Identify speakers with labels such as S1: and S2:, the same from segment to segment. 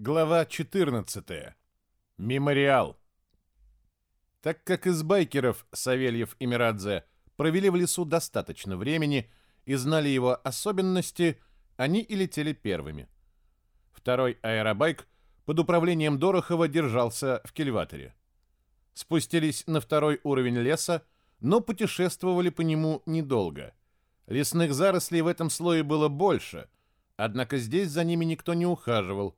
S1: Глава 14. Мемориал. Так как из байкеров Савельев и Мирадзе провели в лесу достаточно времени и знали его особенности, они и летели первыми. Второй аэробайк под управлением Дорохова держался в кильваторе. Спустились на второй уровень леса, но путешествовали по нему недолго. Лесных зарослей в этом слое было больше, однако здесь за ними никто не ухаживал –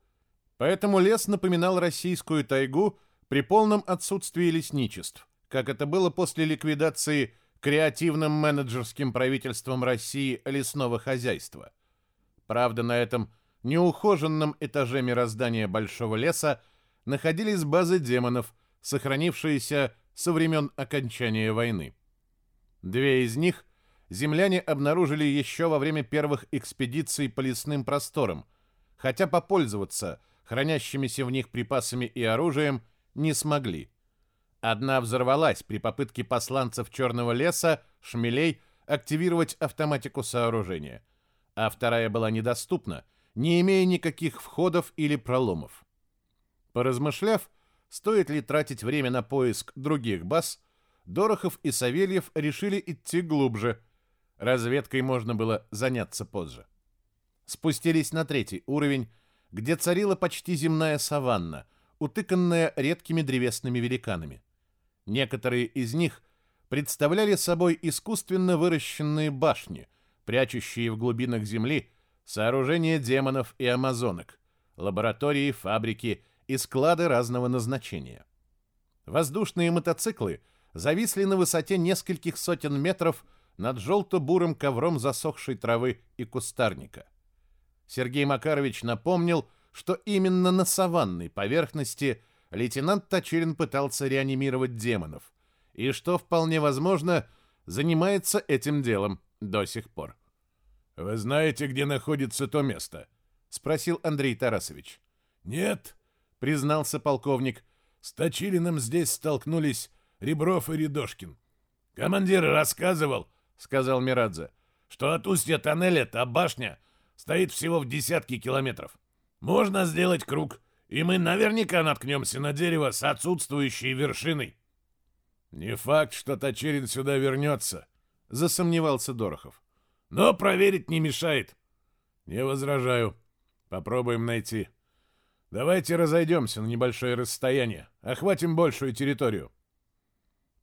S1: Поэтому лес напоминал российскую тайгу при полном отсутствии лесничеств, как это было после ликвидации креативным менеджерским правительством России лесного хозяйства. Правда, на этом неухоженном этаже мироздания Большого леса находились базы демонов, сохранившиеся со времен окончания войны. Две из них земляне обнаружили еще во время первых экспедиций по лесным просторам, хотя попользоваться – хранящимися в них припасами и оружием, не смогли. Одна взорвалась при попытке посланцев Черного леса, шмелей, активировать автоматику сооружения, а вторая была недоступна, не имея никаких входов или проломов. Поразмышляв, стоит ли тратить время на поиск других баз, Дорохов и Савельев решили идти глубже. Разведкой можно было заняться позже. Спустились на третий уровень, где царила почти земная саванна, утыканная редкими древесными великанами. Некоторые из них представляли собой искусственно выращенные башни, прячущие в глубинах земли сооружения демонов и амазонок, лаборатории, фабрики и склады разного назначения. Воздушные мотоциклы зависли на высоте нескольких сотен метров над желто-бурым ковром засохшей травы и кустарника. Сергей Макарович напомнил, что именно на саванной поверхности лейтенант Точилин пытался реанимировать демонов, и что, вполне возможно, занимается этим делом до сих пор.
S2: «Вы знаете, где находится то место?»
S1: — спросил Андрей Тарасович.
S2: «Нет», —
S1: признался полковник.
S2: «С Точилиным здесь столкнулись Ребров и Рядошкин. Командир рассказывал, — сказал Мирадзе, — что от устья тоннеля та башня — стоит всего в десятке километров. Можно сделать круг, и мы наверняка наткнемся на дерево с отсутствующей вершиной.
S1: Не факт, что Точерин сюда вернется, засомневался Дорохов.
S2: Но проверить не мешает.
S1: Не возражаю. Попробуем найти. Давайте разойдемся на небольшое расстояние, охватим большую территорию.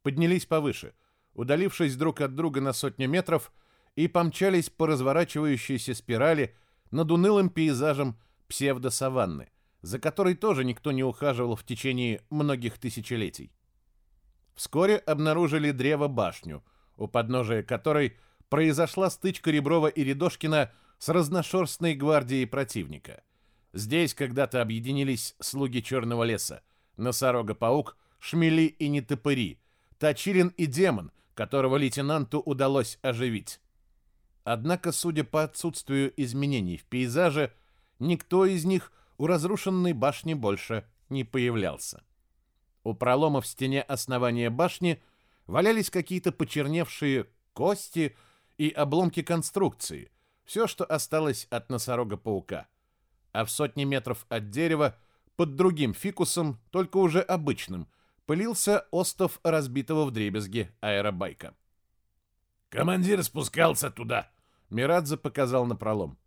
S1: Поднялись повыше, удалившись друг от друга на сотню метров, и помчались по разворачивающейся спирали над унылым пейзажем псевдосаванны, за которой тоже никто не ухаживал в течение многих тысячелетий. Вскоре обнаружили древо-башню, у подножия которой произошла стычка Реброва и Рядошкина с разношерстной гвардией противника. Здесь когда-то объединились слуги Черного леса, Носорога-паук, Шмели и Нетопыри, Точилин и Демон, которого лейтенанту удалось оживить. Однако, судя по отсутствию изменений в пейзаже, никто из них у разрушенной башни больше не появлялся. У пролома в стене основания башни валялись какие-то почерневшие кости и обломки конструкции, все, что осталось от носорога-паука. А в сотни метров от дерева, под другим фикусом, только уже обычным, пылился остов разбитого вдребезги аэробайка.
S2: «Командир спускался туда»,
S1: Мирадзе показал на пролом.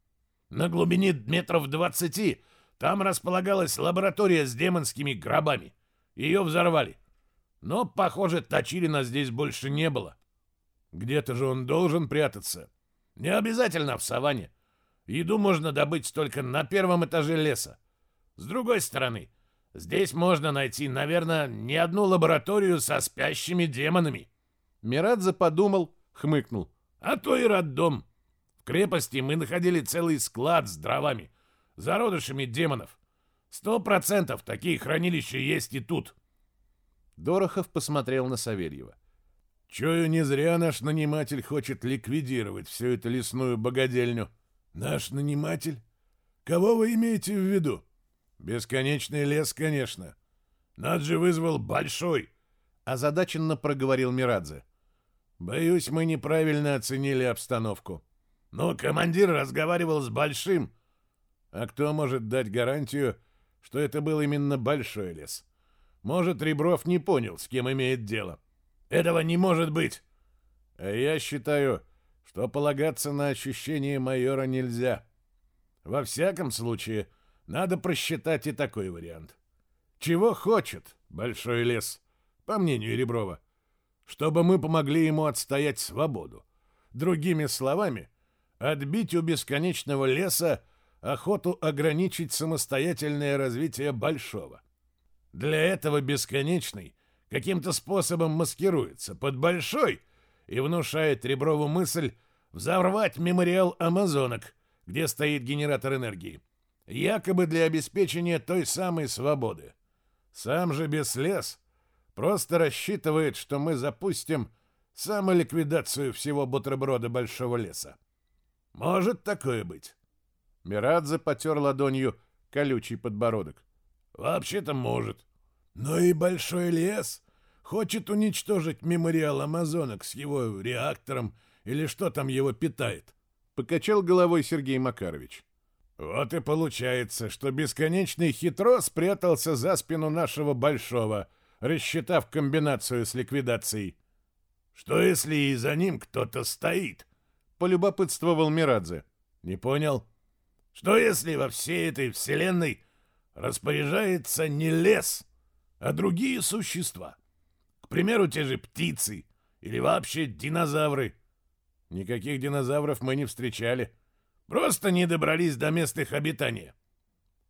S2: На глубине метров двадцати там располагалась лаборатория с демонскими гробами. Ее взорвали. Но, похоже, Точилина здесь больше не было.
S1: Где-то же он должен прятаться.
S2: Не обязательно в саванне. Еду можно добыть только на первом этаже леса. С другой стороны, здесь можно найти, наверное, не одну лабораторию со спящими демонами.
S1: Мирадзе подумал, хмыкнул.
S2: А то и роддом. В крепости мы находили целый склад с дровами, зародышами демонов. Сто процентов такие хранилища есть и тут.
S1: Дорохов посмотрел на Савельева.
S2: Чую, не зря наш наниматель хочет ликвидировать всю эту лесную богадельню.
S1: Наш наниматель? Кого вы имеете в виду?
S2: Бесконечный лес, конечно. Над же вызвал большой.
S1: Озадаченно проговорил Мирадзе.
S2: Боюсь, мы неправильно оценили обстановку. Но командир разговаривал с Большим.
S1: А кто может дать гарантию,
S2: что это был именно большой лес. Может, Ребров не понял, с кем имеет дело. Этого не может быть. А я считаю, что полагаться на ощущения майора нельзя. Во всяком случае, надо просчитать и такой вариант. Чего хочет большой лес, по мнению Реброва? Чтобы мы помогли ему отстоять свободу. Другими словами, отбить у бесконечного леса охоту ограничить самостоятельное развитие большого. Для этого бесконечный каким-то способом маскируется под большой и внушает Реброву мысль взорвать мемориал амазонок, где стоит генератор энергии, якобы для обеспечения той самой свободы. Сам же Беслес просто рассчитывает, что мы запустим самоликвидацию всего бутерброда большого леса. Может такое быть?
S1: Мирадзе потер ладонью колючий подбородок.
S2: Вообще-то может. Но и большой лес хочет уничтожить мемориал амазонок с его реактором или что там его питает.
S1: Покачал головой Сергей Макарович.
S2: Вот и получается, что бесконечный хитро спрятался за спину нашего большого, рассчитав комбинацию с ликвидацией. Что если и за ним кто-то стоит?
S1: Полюбопытствовал Мирадзе.
S2: Не понял. Что если во всей этой вселенной распоряжается не лес, а другие существа? К примеру, те же птицы или вообще динозавры.
S1: Никаких динозавров мы не встречали.
S2: Просто не добрались до мест их обитания.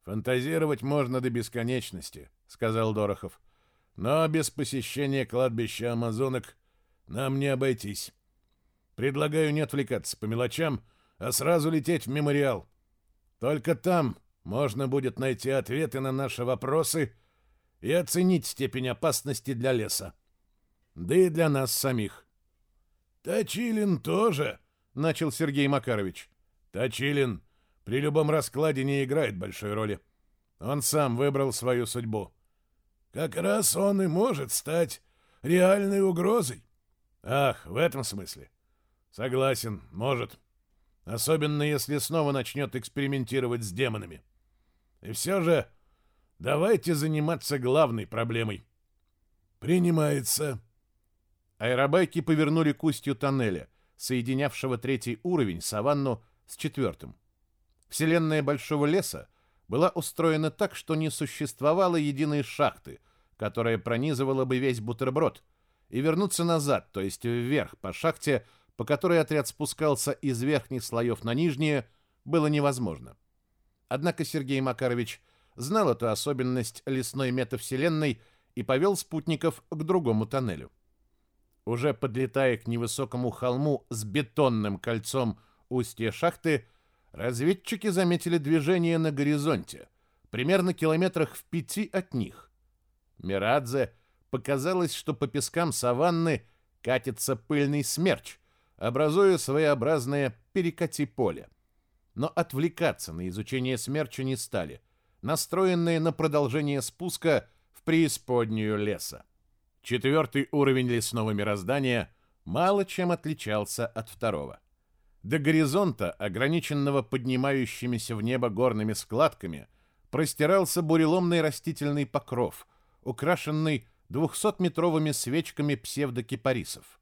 S1: Фантазировать можно до бесконечности, сказал Дорохов. Но без посещения кладбища амазонок нам не обойтись. Предлагаю не отвлекаться по мелочам, а сразу лететь в мемориал. Только там можно будет найти ответы на наши вопросы и оценить степень опасности для леса. Да и для нас самих.
S2: «Точилин тоже», — начал Сергей Макарович. «Точилин при любом раскладе не играет большой роли. Он сам выбрал свою судьбу. Как раз он и может стать реальной угрозой».
S1: «Ах, в этом смысле?» «Согласен, может. Особенно, если снова начнет экспериментировать с демонами. И все же давайте заниматься главной проблемой».
S2: «Принимается»,
S1: Аэробайки повернули к устью тоннеля, соединявшего третий уровень саванну с четвертым. Вселенная Большого леса была устроена так, что не существовало единой шахты, которая пронизывала бы весь бутерброд, и вернуться назад, то есть вверх по шахте, по которой отряд спускался из верхних слоев на нижние, было невозможно. Однако Сергей Макарович знал эту особенность лесной метавселенной и повел спутников к другому тоннелю. Уже подлетая к невысокому холму с бетонным кольцом устья шахты, разведчики заметили движение на горизонте, примерно километрах в пяти от них. Мирадзе показалось, что по пескам саванны катится пыльный смерч, образуя своеобразное перекати-поле. Но отвлекаться на изучение смерча не стали, настроенные на продолжение спуска в преисподнюю леса. Четвертый уровень лесного мироздания мало чем отличался от второго. До горизонта, ограниченного поднимающимися в небо горными складками, простирался буреломный растительный покров, украшенный двухсотметровыми свечками псевдокипарисов.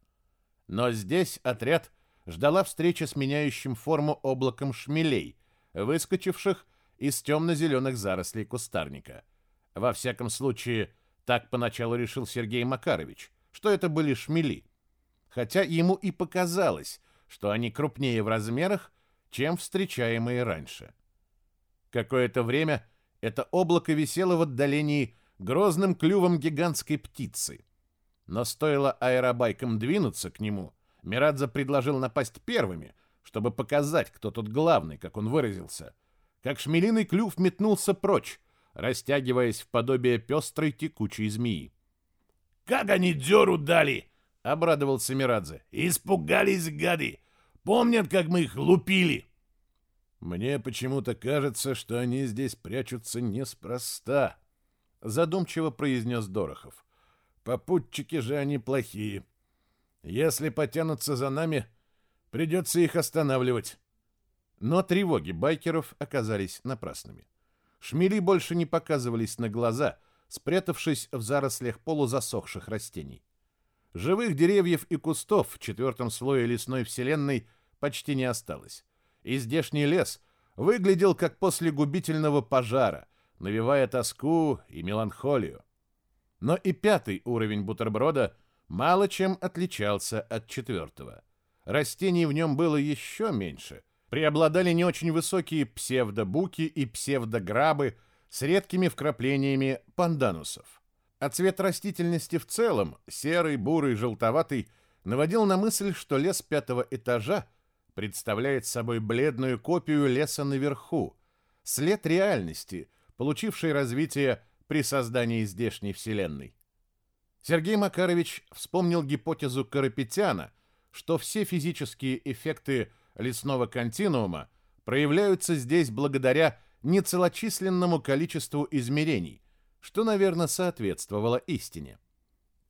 S1: Но здесь отряд ждала встреча с меняющим форму облаком шмелей, выскочивших из темно-зеленых зарослей кустарника. Во всяком случае, так поначалу решил Сергей Макарович, что это были шмели. Хотя ему и показалось, что они крупнее в размерах, чем встречаемые раньше. Какое-то время это облако висело в отдалении грозным клювом гигантской птицы. Но стоило аэробайкам двинуться к нему, Мирадзе предложил напасть первыми, чтобы показать, кто тут главный, как он выразился. Как шмелиный клюв метнулся прочь, растягиваясь в подобие пестрой текучей змеи.
S2: «Как они дёру дали!»
S1: — обрадовался Мирадзе.
S2: «Испугались гады! Помнят, как мы их лупили!»
S1: «Мне почему-то кажется, что они здесь прячутся неспроста», — задумчиво произнес Дорохов. «Попутчики же они плохие. Если потянутся за нами, придется их останавливать». Но тревоги байкеров оказались напрасными. Шмели больше не показывались на глаза, спрятавшись в зарослях полузасохших растений. Живых деревьев и кустов в четвертом слое лесной вселенной почти не осталось. И здешний лес выглядел как после губительного пожара, навевая тоску и меланхолию. Но и пятый уровень бутерброда мало чем отличался от четвертого. Растений в нем было еще меньше. Преобладали не очень высокие псевдобуки и псевдограбы с редкими вкраплениями панданусов. А цвет растительности в целом, серый, бурый, желтоватый, наводил на мысль, что лес пятого этажа представляет собой бледную копию леса наверху, след реальности, получившей развитие при создании здешней вселенной. Сергей Макарович вспомнил гипотезу Карапетяна, что все физические эффекты лесного континуума проявляются здесь благодаря нецелочисленному количеству измерений, что, наверное, соответствовало истине.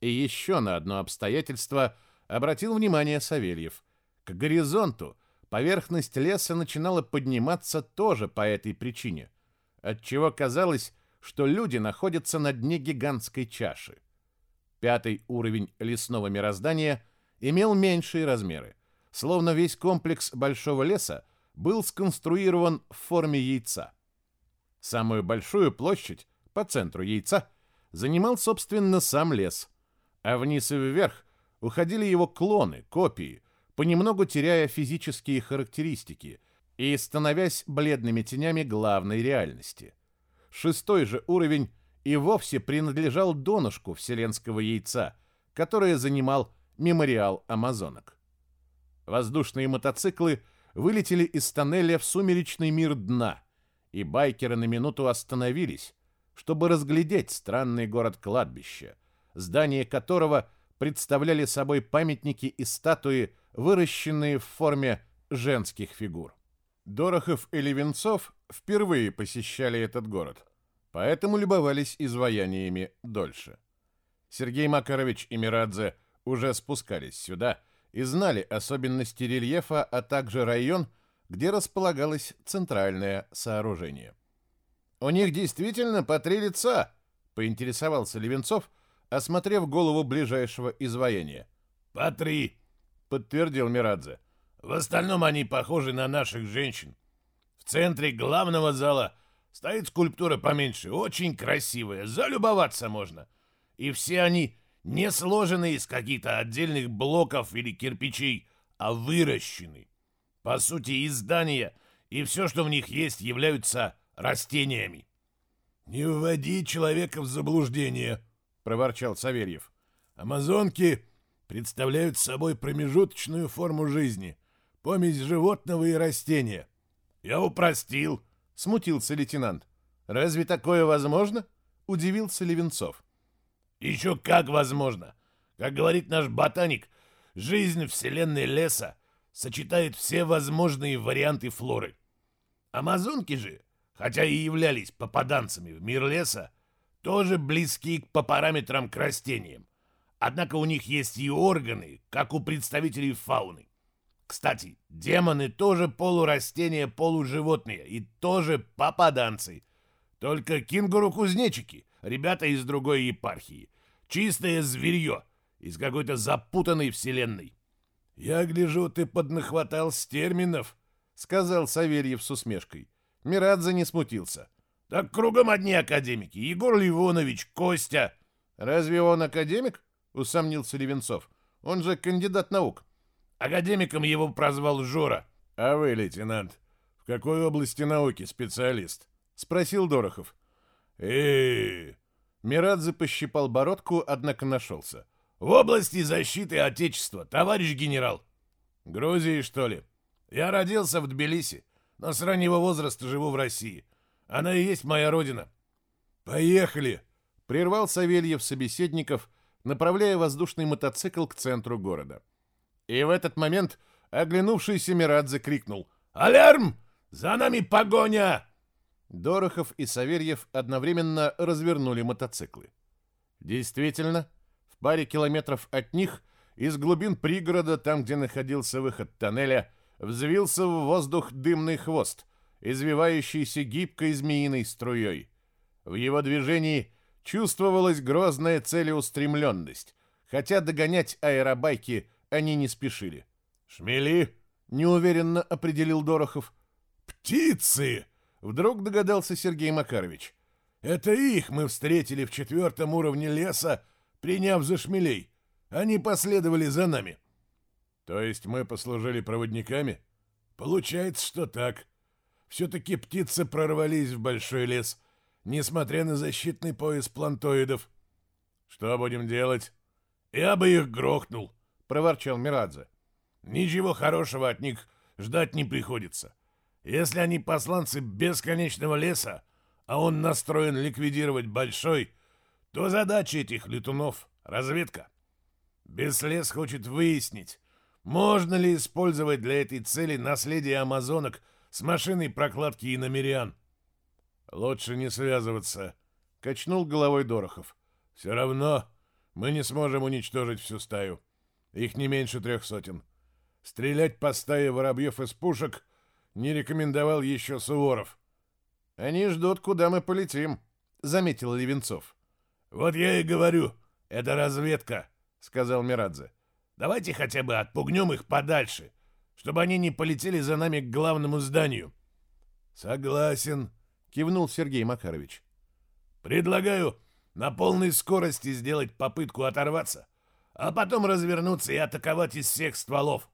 S1: И еще на одно обстоятельство обратил внимание Савельев. К горизонту поверхность леса начинала подниматься тоже по этой причине, отчего казалось, что люди находятся на дне гигантской чаши. Пятый уровень лесного мироздания имел меньшие размеры, словно весь комплекс большого леса был сконструирован в форме яйца. Самую большую площадь по центру яйца занимал, собственно, сам лес, а вниз и вверх уходили его клоны, копии, понемногу теряя физические характеристики и становясь бледными тенями главной реальности – Шестой же уровень и вовсе принадлежал донышку вселенского яйца, которое занимал мемориал амазонок. Воздушные мотоциклы вылетели из тоннеля в сумеречный мир дна, и байкеры на минуту остановились, чтобы разглядеть странный город-кладбище, здание которого представляли собой памятники и статуи, выращенные в форме женских фигур. Дорохов и Левенцов впервые посещали этот город, поэтому любовались изваяниями дольше. Сергей Макарович и Мирадзе уже спускались сюда и знали особенности рельефа, а также район, где располагалось центральное сооружение. «У них действительно по три лица?» — поинтересовался Левенцов, осмотрев голову ближайшего изваяния.
S2: «По три», — подтвердил Мирадзе. «В остальном они похожи на наших женщин. В центре главного зала стоит скульптура поменьше, очень красивая, залюбоваться можно. И все они не сложены из каких-то отдельных блоков или кирпичей, а выращены. По сути, и здания, и все, что в них есть, являются растениями. «Не вводи человека в заблуждение», — проворчал Савельев. «Амазонки представляют собой промежуточную форму жизни, помесь животного и растения. «Я упростил», — смутился лейтенант. «Разве такое возможно?» — удивился Левенцов. «Еще как возможно. Как говорит наш ботаник, жизнь вселенной леса сочетает все возможные варианты флоры. Амазонки же, хотя и являлись попаданцами в мир леса, тоже близки по параметрам к растениям. Однако у них есть и органы, как у представителей фауны. Кстати, демоны тоже полурастения, полуживотные и тоже попаданцы. Только кенгуру-кузнечики, ребята из другой епархии. Чистое зверье из какой-то запутанной вселенной. «Я гляжу, ты поднахватал с терминов», — сказал Савельев с усмешкой. Мирадзе не смутился. «Так кругом одни академики. Егор Ливонович, Костя». «Разве он академик?» — усомнился Левенцов. «Он же кандидат наук». Академиком его прозвал Жора. А вы, лейтенант, в какой области науки специалист? Спросил Дорохов. э Мирадзе пощипал бородку, однако нашелся. В области защиты Отечества, товарищ генерал. Грузии, что ли? Я родился в Тбилиси, но с раннего возраста живу в России. Она и есть моя родина. Поехали! Прервал Савельев собеседников, направляя воздушный мотоцикл к центру города. И в этот момент оглянувшийся Мирадзе крикнул «Алярм! За нами погоня!» Дорохов и Саверьев одновременно развернули мотоциклы. Действительно, в паре километров от них из глубин пригорода, там, где находился выход тоннеля, взвился в воздух дымный хвост,
S1: извивающийся гибкой змеиной струей. В его движении чувствовалась грозная целеустремленность, хотя догонять аэробайки они не спешили.
S2: «Шмели!»
S1: — неуверенно определил Дорохов.
S2: «Птицы!» — вдруг догадался Сергей Макарович. «Это их мы встретили в четвертом уровне леса, приняв за шмелей. Они последовали за нами».
S1: «То есть мы послужили проводниками?»
S2: «Получается, что так. Все-таки птицы прорвались в большой лес, несмотря на защитный пояс плантоидов».
S1: «Что будем делать?»
S2: «Я бы их грохнул», —
S1: проворчал Мирадзе.
S2: «Ничего хорошего от них ждать не приходится. Если они посланцы бесконечного леса, а он настроен ликвидировать большой, то задача этих летунов — разведка. Беслес хочет выяснить, можно ли использовать для этой цели наследие амазонок с машиной прокладки иномериан.
S1: Лучше не связываться, — качнул головой Дорохов.
S2: Все равно мы не сможем уничтожить всю стаю. Их не меньше трех сотен. Стрелять по стае воробьев из пушек не рекомендовал еще Суворов.
S1: «Они ждут, куда мы полетим», — заметил Левенцов.
S2: «Вот я и говорю, это разведка», — сказал Мирадзе. «Давайте хотя бы отпугнем их подальше, чтобы они не полетели за нами к главному зданию».
S1: «Согласен», — кивнул Сергей Макарович.
S2: «Предлагаю на полной скорости сделать попытку оторваться, а потом развернуться и атаковать из всех стволов.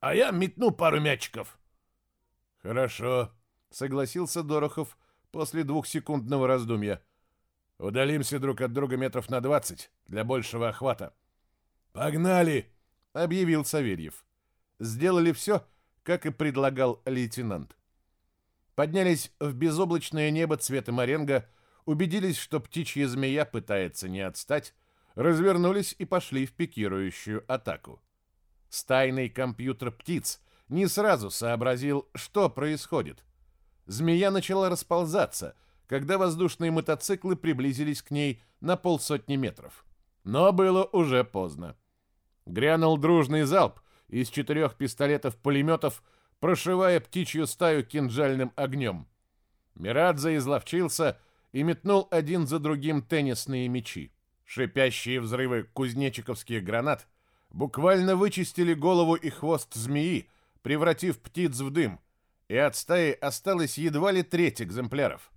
S2: А я метну пару мячиков».
S1: «Хорошо», — согласился Дорохов после двухсекундного раздумья. «Удалимся друг от друга метров на двадцать для большего охвата».
S2: «Погнали!»
S1: — объявил Савельев. Сделали все, как и предлагал лейтенант. Поднялись в безоблачное небо цвета моренго, убедились, что птичья змея пытается не отстать, развернулись и пошли в пикирующую атаку. Стайный компьютер птиц не сразу сообразил, что происходит. Змея начала расползаться, когда воздушные мотоциклы приблизились к ней на полсотни метров. Но было уже поздно. Грянул дружный залп из четырех пистолетов-пулеметов, прошивая птичью стаю кинжальным огнем. Мирадзе изловчился и метнул один за другим теннисные мячи. Шипящие взрывы кузнечиковских гранат буквально вычистили голову и хвост змеи, превратив птиц в дым, и от стаи осталось едва ли треть экземпляров.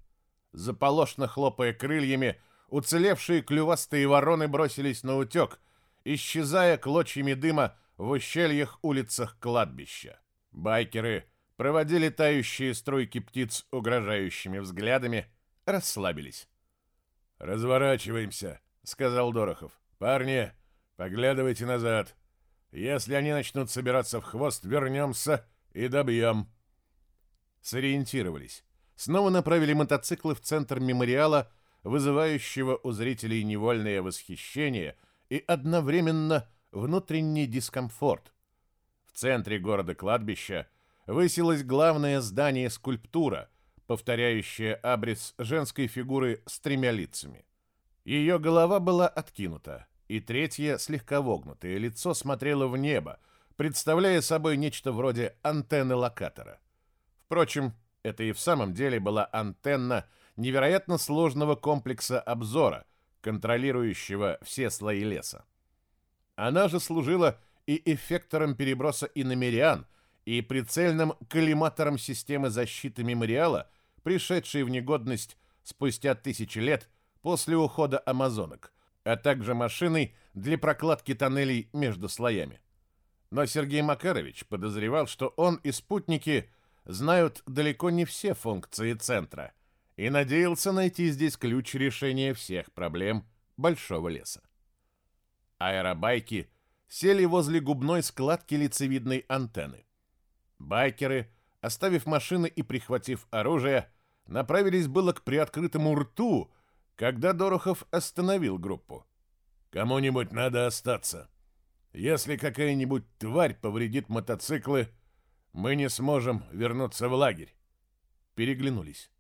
S1: Заполошно хлопая крыльями, уцелевшие клювастые вороны бросились на утек, исчезая клочьями дыма в ущельях улицах кладбища. Байкеры проводили тающие струйки птиц угрожающими взглядами, расслабились.
S2: «Разворачиваемся», — сказал Дорохов. «Парни, поглядывайте назад. Если они начнут собираться в хвост, вернемся и добьем».
S1: Сориентировались. Снова направили мотоциклы в центр мемориала, вызывающего у зрителей невольное восхищение и одновременно внутренний дискомфорт. В центре города-кладбища высилось главное здание скульптура, повторяющая абрис женской фигуры с тремя лицами. Ее голова была откинута, и третье, слегка вогнутое лицо смотрело в небо, представляя собой нечто вроде антенны локатора. Впрочем, это и в самом деле была антенна невероятно сложного комплекса обзора, контролирующего все слои леса. Она же служила и эффектором переброса иномериан, и прицельным коллиматором системы защиты мемориала, пришедшей в негодность спустя тысячи лет после ухода амазонок, а также машиной для прокладки тоннелей между слоями. Но Сергей Макарович подозревал, что он и спутники знают далеко не все функции центра и надеялся найти здесь ключ решения всех проблем большого леса. Аэробайки сели возле губной складки лицевидной антенны. Байкеры, оставив машины и прихватив оружие, направились было к приоткрытому рту, когда Дорохов остановил группу.
S2: «Кому-нибудь надо остаться. Если какая-нибудь тварь повредит мотоциклы, мы не сможем вернуться в лагерь».
S1: Переглянулись.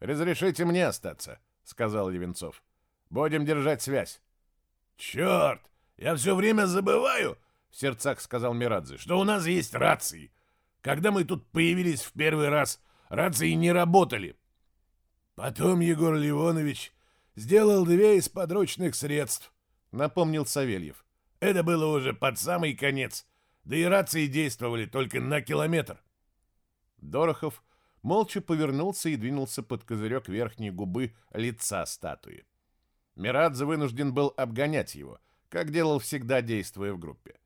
S1: «Разрешите мне остаться», — сказал Левенцов. «Будем держать связь».
S2: «Черт! Я все время забываю!» — в сердцах сказал Мирадзе, «что у нас есть рации. Когда мы тут появились в первый раз, рации не работали. Потом Егор Ливонович сделал две из подручных средств, напомнил Савельев. Это было уже под самый конец, да и рации действовали только на километр.
S1: Дорохов молча повернулся и двинулся под козырек верхней губы лица статуи. Мирадзе вынужден был обгонять его, как делал всегда, действуя в группе.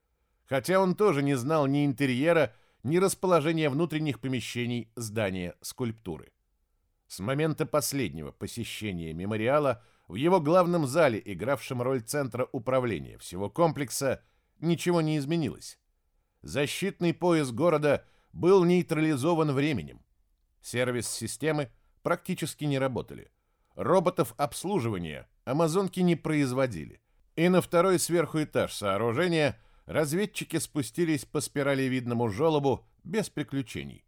S1: Хотя он тоже не знал ни интерьера, ни расположения внутренних помещений здания скульптуры. С момента последнего посещения мемориала в его главном зале, игравшем роль центра управления всего комплекса, ничего не изменилось. Защитный пояс города был нейтрализован временем. Сервис-системы практически не работали. Роботов обслуживания амазонки не производили. И на второй сверху этаж сооружения разведчики спустились по спиралевидному желобу без приключений.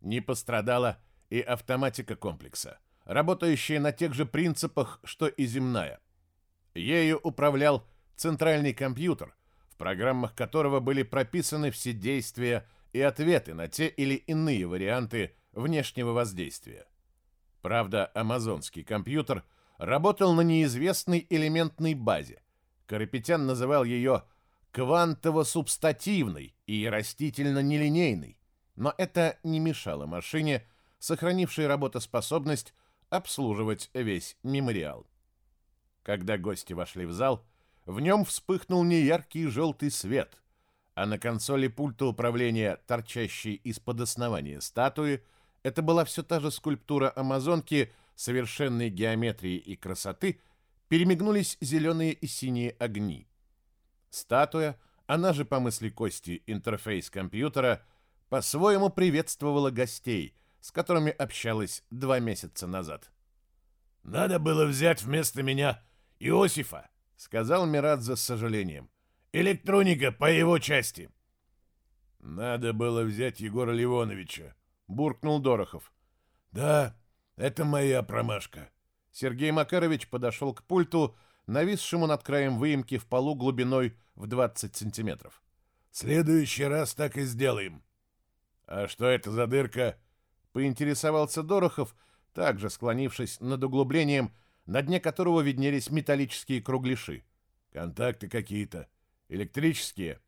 S1: Не пострадала и автоматика комплекса, работающая на тех же принципах, что и земная. Ею управлял центральный компьютер, в программах которого были прописаны все действия и ответы на те или иные варианты внешнего воздействия. Правда, амазонский компьютер работал на неизвестной элементной базе. Карапетян называл ее квантово-субстативной и растительно-нелинейной, но это не мешало машине, сохранившей работоспособность, обслуживать весь мемориал. Когда гости вошли в зал, в нем вспыхнул неяркий желтый свет, а на консоли пульта управления, торчащей из-под основания статуи, это была все та же скульптура Амазонки совершенной геометрии и красоты, перемигнулись зеленые и синие огни. Статуя, она же по мысли Кости интерфейс компьютера, по-своему приветствовала гостей, с которыми общалась два месяца назад.
S2: «Надо было взять вместо меня Иосифа», —
S1: сказал Мирадзе с сожалением.
S2: «Электроника по его части».
S1: «Надо было взять Егора Ливоновича», буркнул Дорохов.
S2: Да, это моя промашка.
S1: Сергей Макарович подошел к пульту, нависшему над краем выемки в полу глубиной в 20 сантиметров.
S2: следующий раз так и сделаем.
S1: А что это за дырка? Поинтересовался Дорохов, также склонившись над углублением, на дне которого виднелись металлические кругляши.
S2: Контакты какие-то.
S1: Электрические?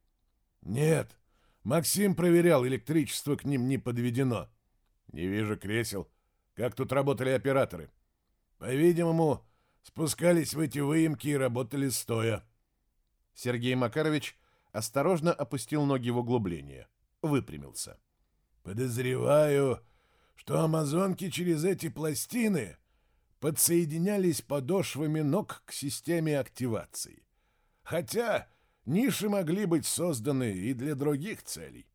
S2: Нет, Максим проверял, электричество к ним не подведено.
S1: Не вижу кресел. Как тут работали операторы?
S2: По-видимому, спускались в эти выемки и работали стоя.
S1: Сергей Макарович осторожно опустил ноги в углубление. Выпрямился.
S2: Подозреваю, что амазонки через эти пластины подсоединялись подошвами ног к системе активации. Хотя Ниши могли быть созданы и для других целей.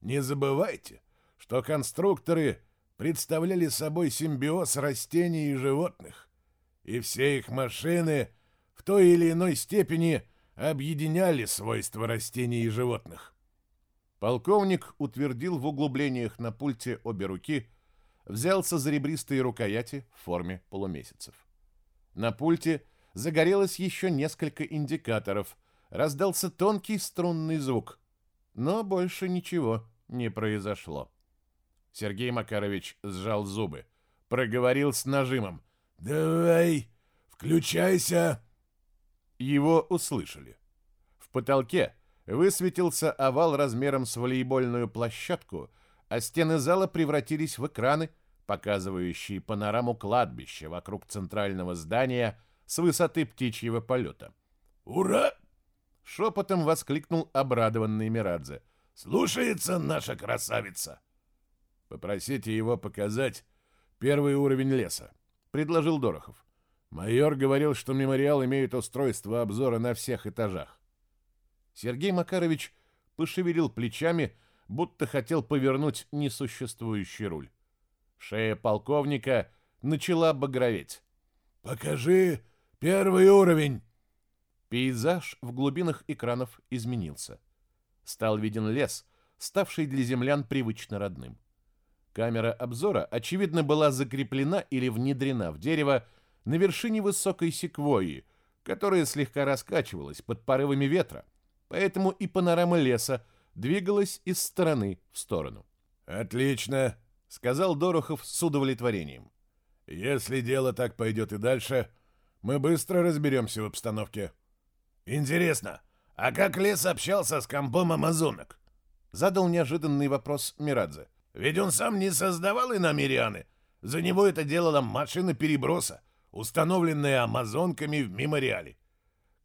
S2: Не забывайте, что конструкторы представляли собой симбиоз растений и животных, и все их машины в той или иной степени объединяли свойства растений и животных.
S1: Полковник утвердил в углублениях на пульте обе руки, взялся за ребристые рукояти в форме полумесяцев. На пульте загорелось еще несколько индикаторов – раздался тонкий струнный звук, но больше ничего не произошло. Сергей Макарович сжал зубы, проговорил с нажимом.
S2: «Давай, включайся!»
S1: Его услышали. В потолке высветился овал размером с волейбольную площадку, а стены зала превратились в экраны, показывающие панораму кладбища вокруг центрального здания с высоты птичьего полета.
S2: «Ура!»
S1: Шепотом воскликнул обрадованный Мирадзе.
S2: «Слушается наша красавица!»
S1: «Попросите его показать первый уровень леса», — предложил Дорохов. Майор говорил, что мемориал имеет устройство обзора на всех этажах. Сергей Макарович пошевелил плечами, будто хотел повернуть несуществующий руль. Шея полковника начала багроветь.
S2: «Покажи первый уровень!»
S1: Пейзаж в глубинах экранов изменился. Стал виден лес, ставший для землян привычно родным. Камера обзора, очевидно, была закреплена или внедрена в дерево на вершине высокой секвойи, которая слегка раскачивалась под порывами ветра, поэтому и панорама леса двигалась из стороны в сторону.
S2: «Отлично», —
S1: сказал Дорохов с удовлетворением.
S2: Если дело так пойдет и дальше, мы быстро разберемся в обстановке. Интересно, а как Лес общался с компом амазонок?
S1: Задал неожиданный вопрос Мирадзе.
S2: Ведь он сам не создавал иномерианы. За него это делала машина переброса, установленная амазонками в мемориале.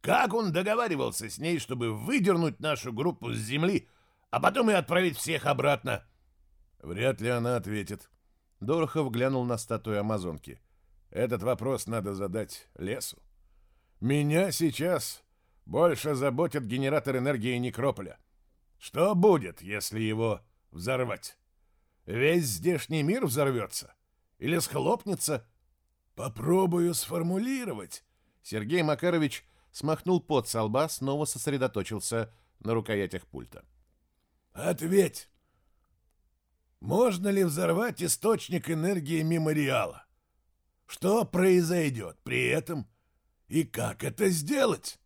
S2: Как он договаривался с ней, чтобы выдернуть нашу группу с земли, а потом и отправить всех обратно?
S1: Вряд ли она ответит. Дорохов глянул на статую Амазонки. Этот вопрос надо задать лесу. Меня сейчас больше заботит генератор энергии Некрополя. Что будет, если его взорвать? Весь здешний мир взорвется? Или схлопнется? Попробую сформулировать. Сергей Макарович смахнул пот со лба, снова сосредоточился на рукоятях пульта. Ответь! Можно ли взорвать источник энергии мемориала? Что произойдет при этом и как это сделать?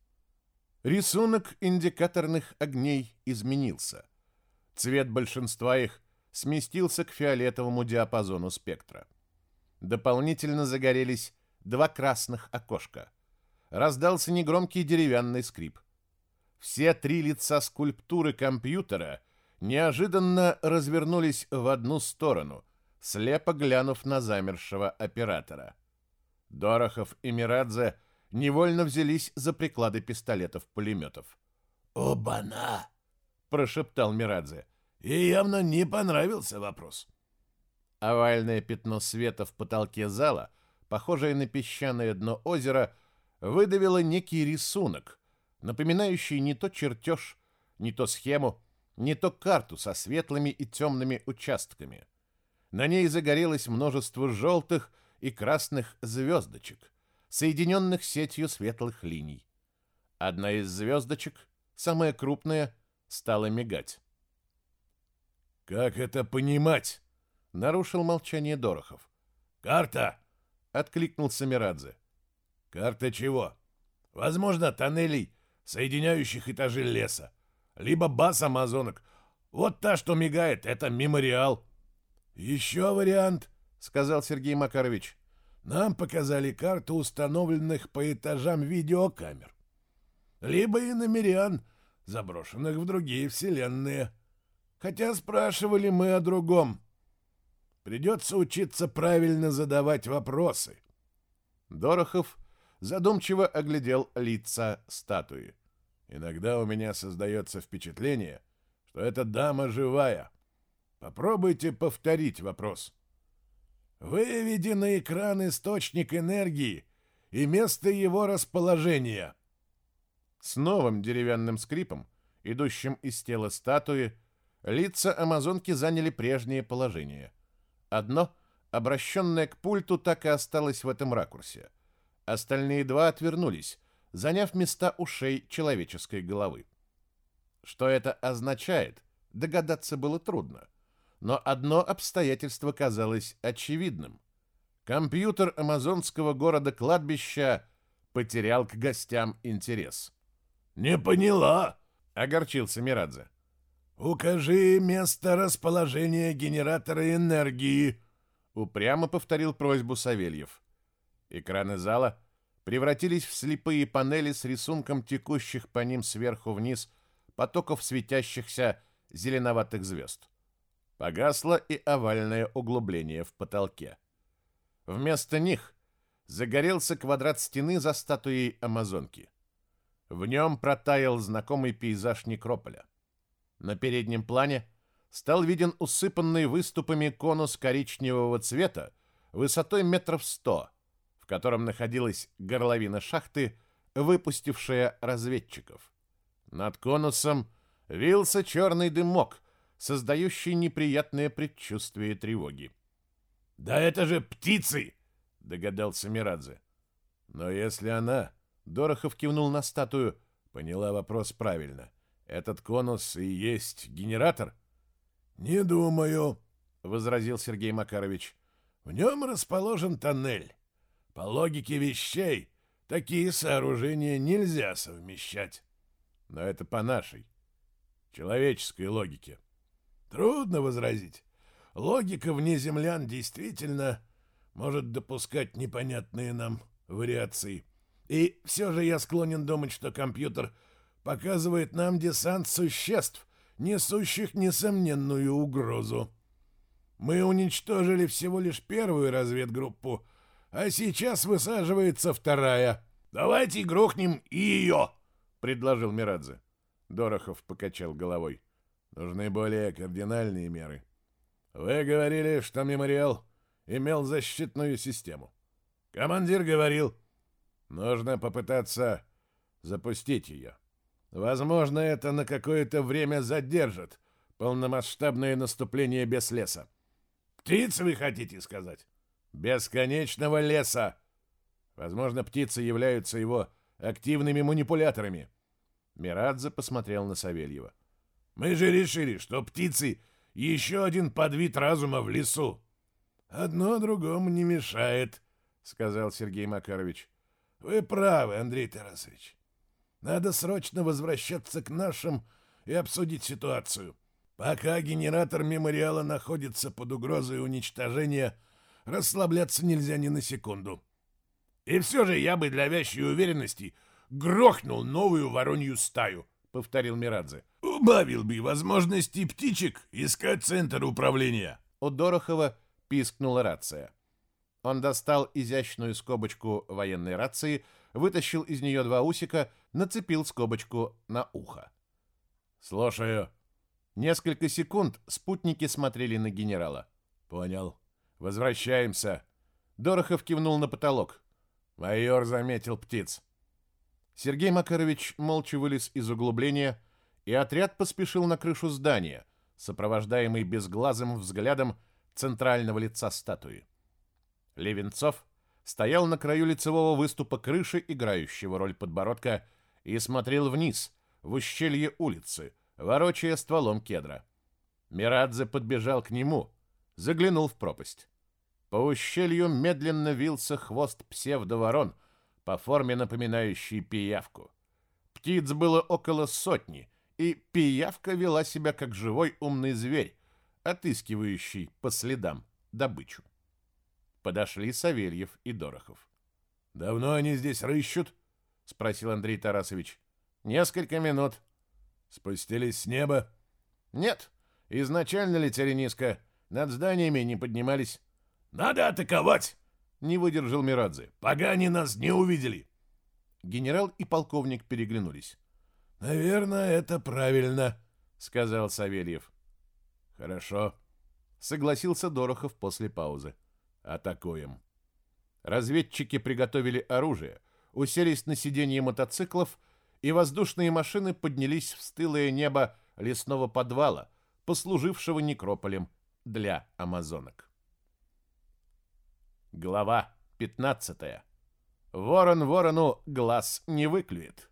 S1: Рисунок индикаторных огней изменился. Цвет большинства их сместился к фиолетовому диапазону спектра. Дополнительно загорелись два красных окошка. Раздался негромкий деревянный скрип. Все три лица скульптуры компьютера неожиданно развернулись в одну сторону, слепо глянув на замершего оператора. Дорохов и Мирадзе – невольно взялись за приклады пистолетов-пулеметов.
S2: «Оба-на!»
S1: — прошептал Мирадзе.
S2: И явно не понравился вопрос.
S1: Овальное пятно света в потолке зала, похожее на песчаное дно озера, выдавило некий рисунок, напоминающий не то чертеж, не то схему, не то карту со светлыми и темными участками. На ней загорелось множество желтых и красных звездочек — соединенных сетью светлых линий. Одна из звездочек, самая крупная, стала мигать.
S2: «Как это понимать?»
S1: — нарушил молчание Дорохов.
S2: «Карта!»
S1: — откликнулся Мирадзе.
S2: «Карта чего? Возможно, тоннелей, соединяющих этажи леса. Либо баз амазонок. Вот та, что мигает, это мемориал».
S1: «Еще вариант», — сказал Сергей Макарович. Нам показали карту установленных по этажам видеокамер. Либо и намерян, заброшенных в другие вселенные. Хотя спрашивали мы о другом. Придется учиться правильно задавать вопросы. Дорохов задумчиво оглядел лица статуи. Иногда у меня создается впечатление, что эта дама живая. Попробуйте повторить вопрос. — Выведи на экран источник энергии и место его расположения. С новым деревянным скрипом, идущим из тела статуи, лица амазонки заняли прежнее положение. Одно, обращенное к пульту, так и осталось в этом ракурсе. Остальные два отвернулись, заняв места ушей человеческой головы. Что это означает, догадаться было трудно но одно обстоятельство казалось очевидным. Компьютер амазонского города-кладбища потерял к гостям интерес.
S2: «Не поняла!»
S1: — огорчился Мирадзе.
S2: «Укажи место расположения генератора энергии», —
S1: упрямо повторил просьбу Савельев. Экраны зала превратились в слепые панели с рисунком текущих по ним сверху вниз потоков светящихся зеленоватых звезд. Погасло и овальное углубление в потолке. Вместо них загорелся квадрат стены за статуей Амазонки. В нем протаял знакомый пейзаж Некрополя. На переднем плане стал виден усыпанный выступами конус коричневого цвета высотой метров сто, котором находилась горловина шахты, выпустившая разведчиков. Над конусом вился черный дымок — создающий неприятное предчувствие тревоги.
S2: «Да это же птицы!» — догадался Мирадзе.
S1: Но если она, Дорохов кивнул на статую, поняла вопрос правильно. Этот конус и есть генератор?
S2: «Не думаю», —
S1: возразил Сергей Макарович.
S2: «В нем расположен тоннель. По логике вещей, такие сооружения нельзя совмещать».
S1: Но это по нашей, человеческой логике.
S2: Трудно возразить. логика вне землян действительно может допускать непонятные нам вариации. И все же я склонен думать, что компьютер показывает нам десант существ, несущих несомненную угрозу. Мы уничтожили всего лишь первую разведгруппу, а сейчас высаживается вторая. Давайте грохнем и ее, — предложил Мирадзе.
S1: Дорохов покачал головой. Нужны более кардинальные меры. Вы говорили, что мемориал имел защитную систему.
S2: Командир говорил.
S1: Нужно попытаться запустить ее. Возможно, это на какое-то время задержит полномасштабное наступление без леса.
S2: Птицы вы хотите сказать?
S1: Бесконечного леса. Возможно, птицы являются его активными манипуляторами. Мирадзе посмотрел на Савельева.
S2: Мы же решили, что птицы — еще один подвид разума в лесу.
S1: Одно другому не мешает, — сказал Сергей Макарович. Вы правы, Андрей Тарасович. Надо срочно возвращаться к нашим и обсудить ситуацию. Пока генератор мемориала находится под угрозой уничтожения, расслабляться нельзя ни на секунду.
S2: И все же я бы для вящей уверенности грохнул новую воронью стаю, — повторил Мирадзе. Убавил бы возможности птичек искать центр управления.
S1: У Дорохова пискнула рация. Он достал изящную скобочку военной рации, вытащил из нее два усика, нацепил скобочку на ухо.
S2: «Слушаю».
S1: Несколько секунд спутники смотрели на генерала.
S2: «Понял.
S1: Возвращаемся». Дорохов кивнул на потолок. Майор заметил птиц. Сергей Макарович молча вылез из углубления, и отряд поспешил на крышу здания, сопровождаемый безглазым взглядом центрального лица статуи. Левенцов стоял на краю лицевого выступа крыши, играющего роль подбородка, и смотрел вниз, в ущелье улицы, ворочая стволом кедра. Мирадзе подбежал к нему, заглянул в пропасть. По ущелью медленно вился хвост псевдоворон, по форме напоминающий пиявку. Птиц было около сотни, и пиявка вела себя как живой умный зверь, отыскивающий по следам добычу. Подошли Савельев и Дорохов.
S2: «Давно они здесь рыщут?»
S1: — спросил Андрей Тарасович. «Несколько минут».
S2: «Спустились с неба?»
S1: «Нет. Изначально летели низко. Над зданиями не поднимались».
S2: «Надо атаковать!»
S1: — не выдержал Мирадзе.
S2: «Пока они нас не увидели».
S1: Генерал и полковник переглянулись.
S2: «Наверное, это правильно», — сказал Савельев.
S1: «Хорошо», — согласился Дорохов после паузы. Атакуем. Разведчики приготовили оружие, уселись на сиденье мотоциклов, и воздушные машины поднялись в стылое небо лесного подвала, послужившего некрополем для амазонок. Глава 15. Ворон ворону глаз не выклюет.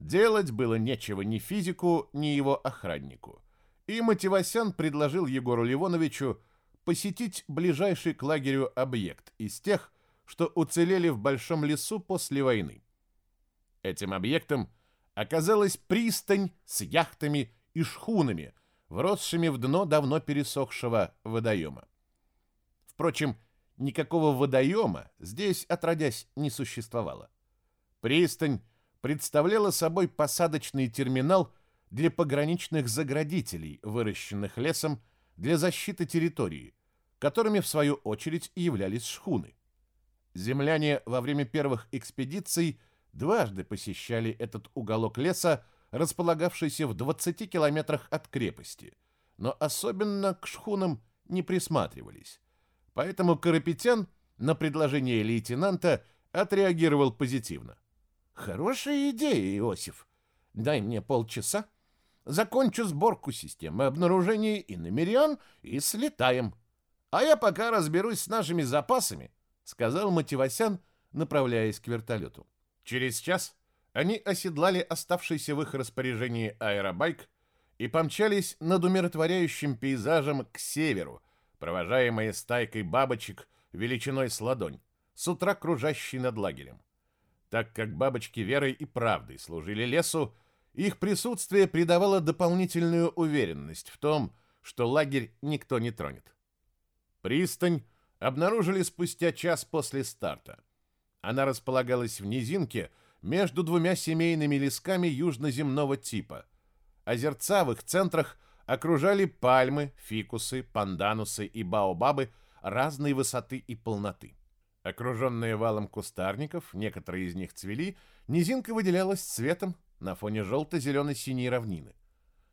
S1: Делать было нечего ни физику, ни его охраннику. И Мативасян предложил Егору Ливоновичу посетить ближайший к лагерю объект из тех, что уцелели в большом лесу после войны. Этим объектом оказалась пристань с яхтами и шхунами, вросшими в дно давно пересохшего водоема. Впрочем, никакого водоема здесь, отродясь, не существовало. Пристань представляла собой посадочный терминал для пограничных заградителей, выращенных лесом для защиты территории, которыми в свою очередь являлись шхуны. Земляне во время первых экспедиций дважды посещали этот уголок леса, располагавшийся в 20 километрах от крепости, но особенно к шхунам не присматривались. Поэтому Карапетян на предложение лейтенанта отреагировал позитивно. «Хорошая идея, Иосиф. Дай мне полчаса. Закончу сборку системы обнаружения и намерян и слетаем». А я пока разберусь с нашими запасами, сказал Мативасян, направляясь к вертолету. Через час они оседлали оставшийся в их распоряжении аэробайк и помчались над умиротворяющим пейзажем к северу, провожаемые стайкой бабочек величиной с ладонь, с утра кружащей над лагерем. Так как бабочки верой и правдой служили лесу, их присутствие придавало дополнительную уверенность в том, что лагерь никто не тронет. Пристань обнаружили спустя час после старта. Она располагалась в низинке между двумя семейными лесками южноземного типа. Озерца в их центрах окружали пальмы, фикусы, панданусы и баобабы разной высоты и полноты. Окруженные валом кустарников, некоторые из них цвели, низинка выделялась цветом на фоне желто-зелено-синей равнины.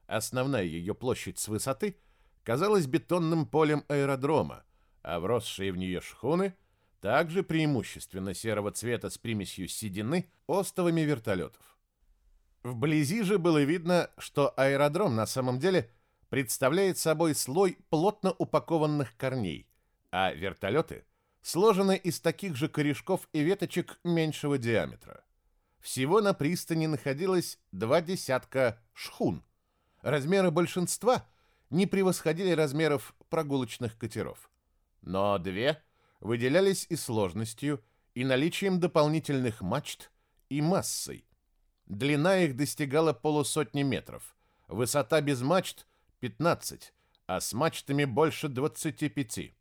S1: Основная ее площадь с высоты казалась бетонным полем аэродрома, а вросшие в нее шхуны также преимущественно серого цвета с примесью седины остовами вертолетов. Вблизи же было видно, что аэродром на самом деле представляет собой слой плотно упакованных корней, а вертолеты сложены из таких же корешков и веточек меньшего диаметра. Всего на пристани находилось два десятка шхун. Размеры большинства не превосходили размеров прогулочных катеров. Но две выделялись и сложностью, и наличием дополнительных мачт, и массой. Длина их достигала полусотни метров, высота без мачт — 15, а с мачтами больше 25.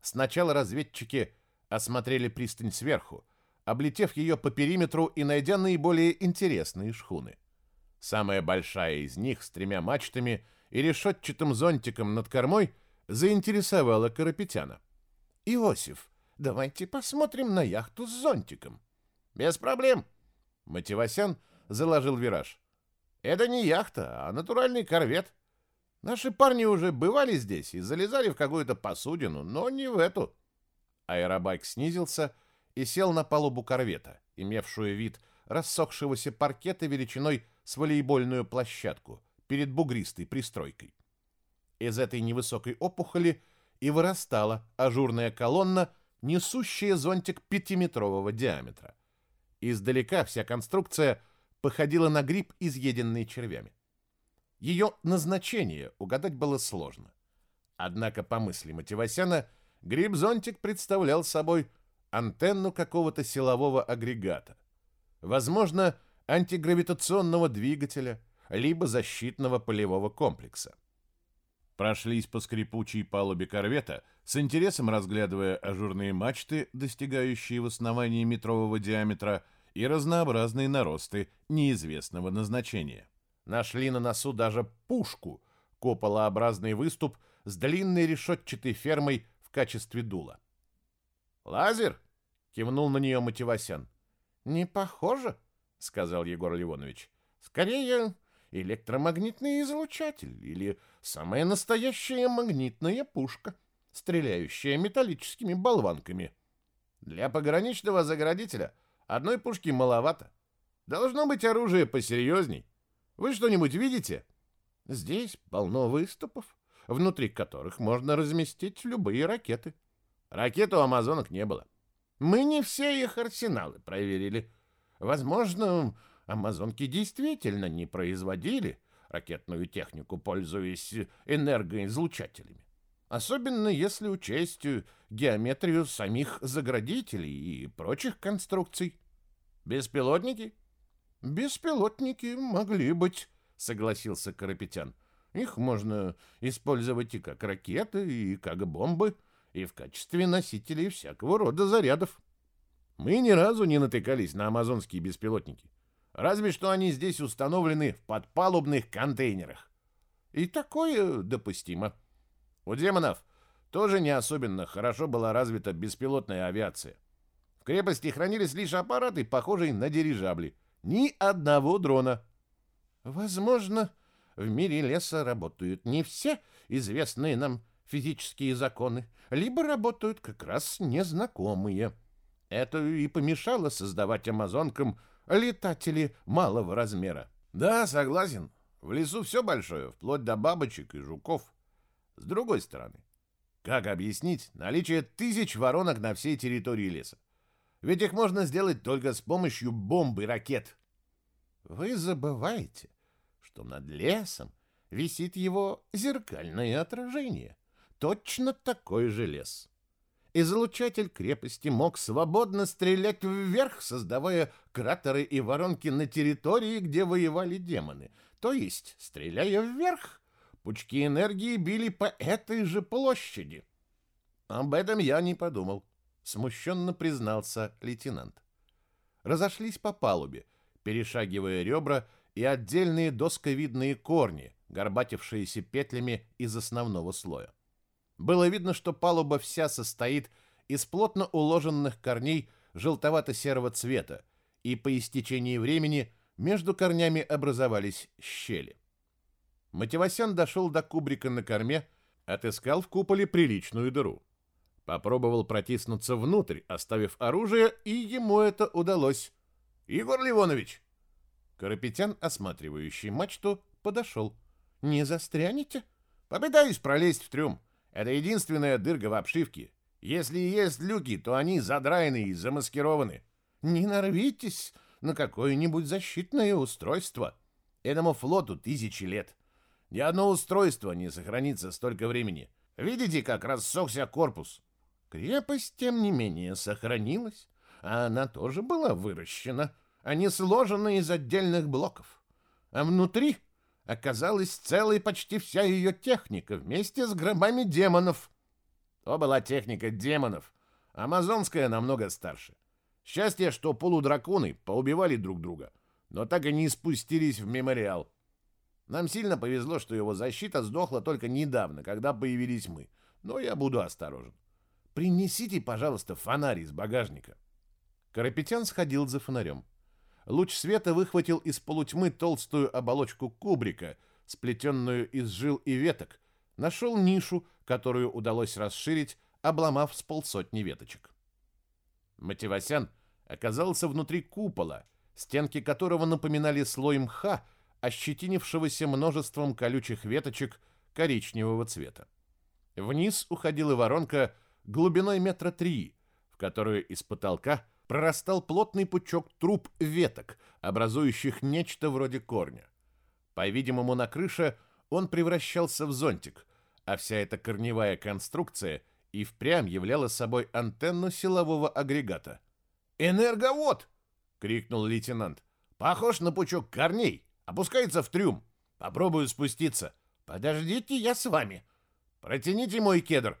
S1: Сначала разведчики осмотрели пристань сверху, облетев ее по периметру и найдя наиболее интересные шхуны. Самая большая из них с тремя мачтами и решетчатым зонтиком над кормой заинтересовала Карапетяна. «Иосиф, давайте посмотрим на яхту с зонтиком». «Без проблем». Мативасян заложил вираж. «Это не яхта, а натуральный корвет. Наши парни уже бывали здесь и залезали в какую-то посудину, но не в эту». Аэробайк снизился и сел на палубу корвета, имевшую вид рассохшегося паркета величиной с волейбольную площадку перед бугристой пристройкой. Из этой невысокой опухоли и вырастала ажурная колонна, несущая зонтик пятиметрового диаметра. Издалека вся конструкция походила на гриб, изъеденный червями. Ее назначение угадать было сложно. Однако, по мысли Мативасяна, гриб-зонтик представлял собой антенну какого-то силового агрегата. Возможно, антигравитационного двигателя, либо защитного полевого комплекса прошлись по скрипучей палубе корвета, с интересом разглядывая ажурные мачты, достигающие в основании метрового диаметра, и разнообразные наросты неизвестного назначения. Нашли на носу даже пушку, куполообразный выступ с длинной решетчатой фермой в качестве дула. «Лазер?» — кивнул на нее Мативасян. «Не похоже», — сказал Егор Ливонович. «Скорее, электромагнитный излучатель или самая настоящая магнитная пушка, стреляющая металлическими болванками. Для пограничного заградителя одной пушки маловато. Должно быть оружие посерьезней. Вы что-нибудь видите? Здесь полно выступов, внутри которых можно разместить любые ракеты. Ракет у амазонок не было. Мы не все их арсеналы проверили. Возможно, амазонки действительно не производили ракетную технику, пользуясь энергоизлучателями. Особенно если учесть геометрию самих заградителей и прочих конструкций. Беспилотники? Беспилотники могли быть, согласился Карапетян. Их можно использовать и как ракеты, и как бомбы, и в качестве носителей всякого рода зарядов. Мы ни разу не натыкались на амазонские беспилотники. Разве что они здесь установлены в подпалубных контейнерах. И такое допустимо. У демонов тоже не особенно хорошо была развита беспилотная авиация. В крепости хранились лишь аппараты, похожие на дирижабли. Ни одного дрона. Возможно, в мире леса работают не все известные нам физические законы, либо работают как раз незнакомые. Это и помешало создавать амазонкам летатели малого размера. Да, согласен. В лесу все большое, вплоть до бабочек и жуков. С другой стороны, как объяснить наличие тысяч воронок на всей территории леса? Ведь их можно сделать только с помощью бомб и ракет. Вы забываете, что над лесом висит его зеркальное отражение. Точно такой же лес. Излучатель крепости мог свободно стрелять вверх, создавая кратеры и воронки на территории, где воевали демоны. То есть, стреляя вверх, пучки энергии били по этой же площади. Об этом я не подумал, смущенно признался лейтенант. Разошлись по палубе, перешагивая ребра и отдельные досковидные корни, горбатившиеся петлями из основного слоя. Было видно, что палуба вся состоит из плотно уложенных корней желтовато-серого цвета, и по истечении времени между корнями образовались щели. Матевосян дошел до кубрика на корме, отыскал в куполе приличную дыру. Попробовал протиснуться внутрь, оставив оружие, и ему это удалось. «Егор Ливонович!» Карапетян, осматривающий мачту, подошел. «Не застрянете?» «Попытаюсь пролезть в трюм. Это единственная дырка в обшивке. Если есть люки, то они задраены и замаскированы. Не нарвитесь на какое-нибудь защитное устройство. Этому флоту тысячи лет. Ни одно устройство не сохранится столько времени. Видите, как рассохся корпус? Крепость, тем не менее, сохранилась, а она тоже была выращена, а не сложена из отдельных блоков. А внутри оказалась целая почти вся ее техника вместе с гробами демонов. То была техника демонов, амазонская намного старше. Счастье, что полудраконы поубивали друг друга, но так и не спустились в мемориал. Нам сильно повезло, что его защита сдохла только недавно, когда появились мы. Но я буду осторожен. Принесите, пожалуйста, фонарь из багажника. Карапетян сходил за фонарем. Луч света выхватил из полутьмы толстую оболочку кубрика, сплетенную из жил и веток, нашел нишу, которую удалось расширить, обломав с полсотни веточек. Мативасян оказался внутри купола, стенки которого напоминали слой мха, ощетинившегося множеством колючих веточек коричневого цвета. Вниз уходила воронка глубиной метра три, в которую из потолка прорастал плотный пучок труб веток, образующих нечто вроде корня. По-видимому, на крыше он превращался в зонтик, а вся эта корневая конструкция и впрямь являла собой антенну силового агрегата. «Энерговод!» — крикнул лейтенант. «Похож на пучок корней. Опускается в трюм. Попробую спуститься. Подождите, я с вами. Протяните мой кедр».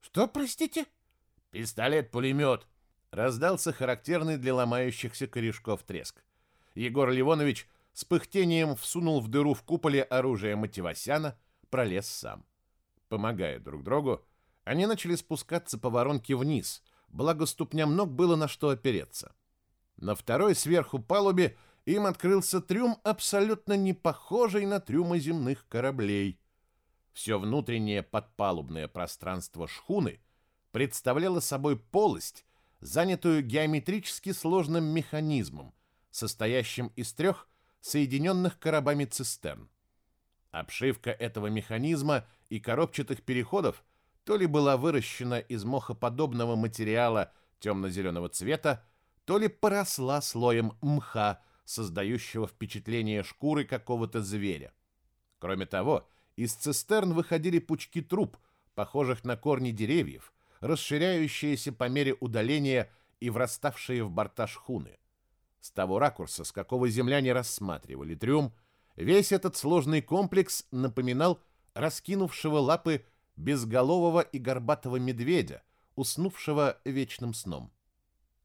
S1: «Что, простите?» «Пистолет-пулемет», — раздался характерный для ломающихся корешков треск. Егор Ливонович с пыхтением всунул в дыру в куполе оружие Мативасяна, пролез сам. Помогая друг другу, они начали спускаться по воронке вниз, благо ступням ног было на что опереться. На второй сверху палубе им открылся трюм, абсолютно не похожий на трюмы земных кораблей. Все внутреннее подпалубное пространство шхуны представляло собой полость, занятую геометрически сложным механизмом, состоящим из трех соединенных коробами цистерн. Обшивка этого механизма и коробчатых переходов то ли была выращена из мохоподобного материала темно-зеленого цвета, то ли поросла слоем мха, создающего впечатление шкуры какого-то зверя. Кроме того, из цистерн выходили пучки труб, похожих на корни деревьев, расширяющиеся по мере удаления и враставшие в борта шхуны. С того ракурса, с какого земляне рассматривали трюм, весь этот сложный комплекс напоминал раскинувшего лапы безголового и горбатого медведя, уснувшего вечным сном.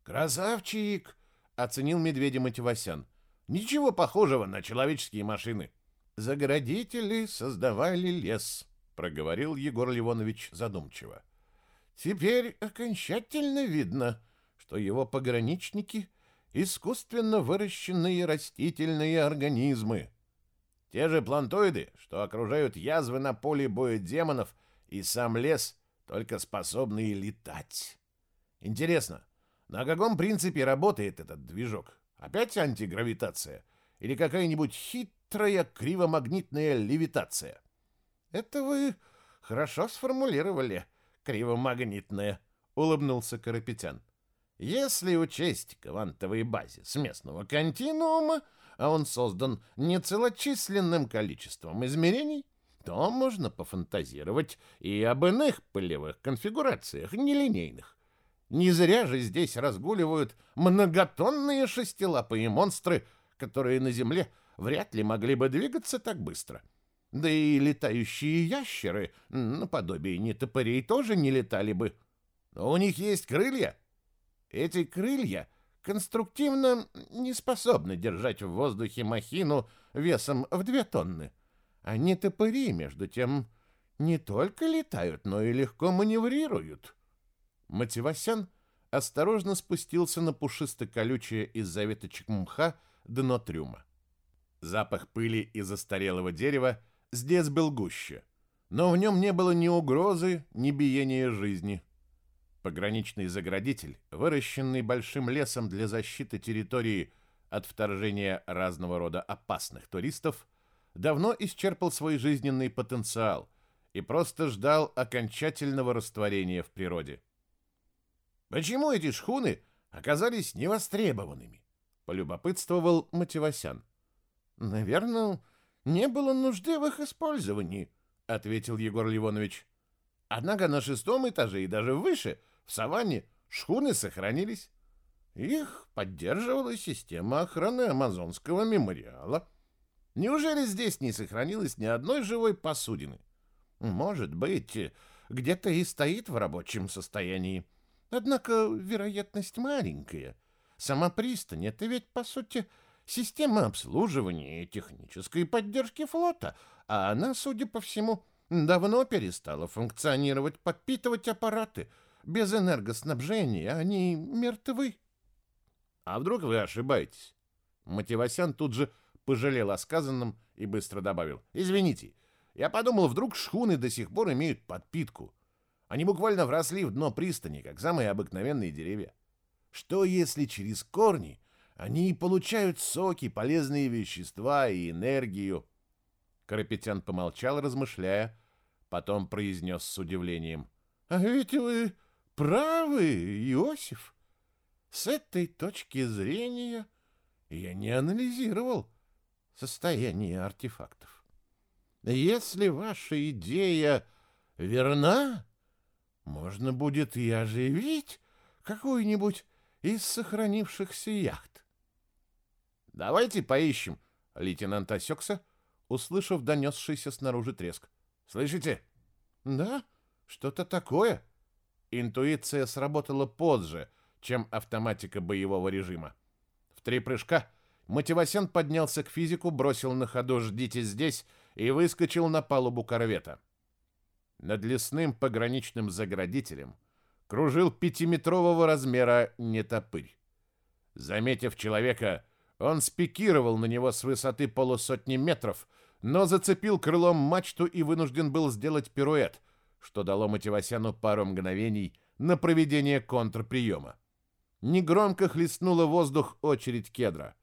S1: «Красавчик!» — оценил медведя Мативасян. «Ничего похожего на человеческие машины». «Заградители создавали лес», — проговорил Егор Ливонович задумчиво. «Теперь окончательно видно, что его пограничники — искусственно выращенные растительные организмы. Те же плантоиды, что окружают язвы на поле боя демонов и сам лес, только способные летать. Интересно, на каком принципе работает этот движок? Опять антигравитация? Или какая-нибудь хитрая кривомагнитная левитация? Это вы хорошо сформулировали, кривомагнитная, улыбнулся Карапетян. Если учесть квантовые базис местного континуума, а он создан нецелочисленным количеством измерений, то можно пофантазировать и об иных полевых конфигурациях, нелинейных. Не зря же здесь разгуливают многотонные шестилапые монстры, которые на Земле вряд ли могли бы двигаться так быстро. Да и летающие ящеры, наподобие нетопырей, тоже не летали бы. Но у них есть крылья. Эти крылья конструктивно не способны держать в воздухе махину весом в две тонны. А нетопыри, между тем, не только летают, но и легко маневрируют. Мативасян осторожно спустился на пушисто-колючее из-за веточек мха дно трюма. Запах пыли и застарелого дерева здесь был гуще, но в нем не было ни угрозы, ни биения жизни. Пограничный заградитель, выращенный большим лесом для защиты территории от вторжения разного рода опасных туристов, давно исчерпал свой жизненный потенциал и просто ждал окончательного растворения в природе. «Почему эти шхуны оказались невостребованными?» — полюбопытствовал Мативасян. «Наверное, не было нужды в их использовании», — ответил Егор Ливонович. «Однако на шестом этаже и даже выше, в саванне, шхуны сохранились. Их поддерживала система охраны Амазонского мемориала. Неужели здесь не сохранилось ни одной живой посудины? Может быть, где-то и стоит в рабочем состоянии». Однако вероятность маленькая. Сама пристань — это ведь, по сути, система обслуживания и технической поддержки флота, а она, судя по всему, давно перестала функционировать, подпитывать аппараты. Без энергоснабжения они мертвы. А вдруг вы ошибаетесь? Мативасян тут же пожалел о сказанном и быстро добавил. Извините, я подумал, вдруг шхуны до сих пор имеют подпитку. Они буквально вросли в дно пристани, как самые обыкновенные деревья. Что если через корни они получают соки, полезные вещества и энергию? Карапетян помолчал, размышляя, потом произнес с удивлением. «А ведь вы правы, Иосиф. С этой точки зрения я не анализировал состояние артефактов. Если ваша идея верна, можно будет и оживить какую-нибудь из сохранившихся яхт. «Давайте поищем», — лейтенант осекся, услышав донесшийся снаружи треск. «Слышите?» «Да, что-то такое». Интуиция сработала позже, чем автоматика боевого режима. В три прыжка Мативасян поднялся к физику, бросил на ходу «Ждите здесь» и выскочил на палубу корвета. Над лесным пограничным заградителем кружил пятиметрового размера нетопырь. Заметив человека, он спикировал на него с высоты полусотни метров, но зацепил крылом мачту и вынужден был сделать пируэт, что дало Мативасяну пару мгновений на проведение контрприема. Негромко хлестнула воздух очередь кедра.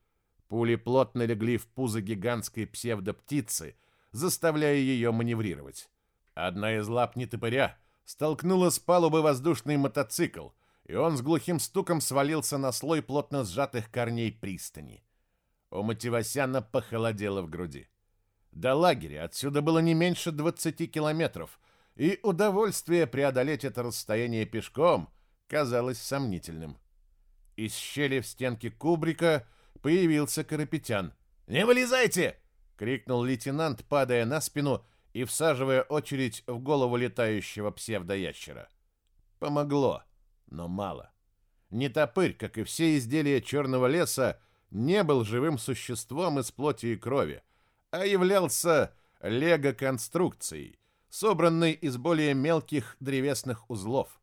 S1: Пули плотно легли в пузо гигантской псевдоптицы, заставляя ее маневрировать. Одна из лап нетопыря столкнула с палубы воздушный мотоцикл, и он с глухим стуком свалился на слой плотно сжатых корней пристани. У Мативасяна похолодело в груди. До лагеря отсюда было не меньше 20 километров, и удовольствие преодолеть это расстояние пешком казалось сомнительным. Из щели в стенке кубрика появился Карапетян. «Не вылезайте!» — крикнул лейтенант, падая на спину и всаживая очередь в голову летающего псевдоящера. Помогло, но мало. Нетопырь, как и все изделия черного леса, не был живым существом из плоти и крови, а являлся лего-конструкцией, собранной из более мелких древесных узлов.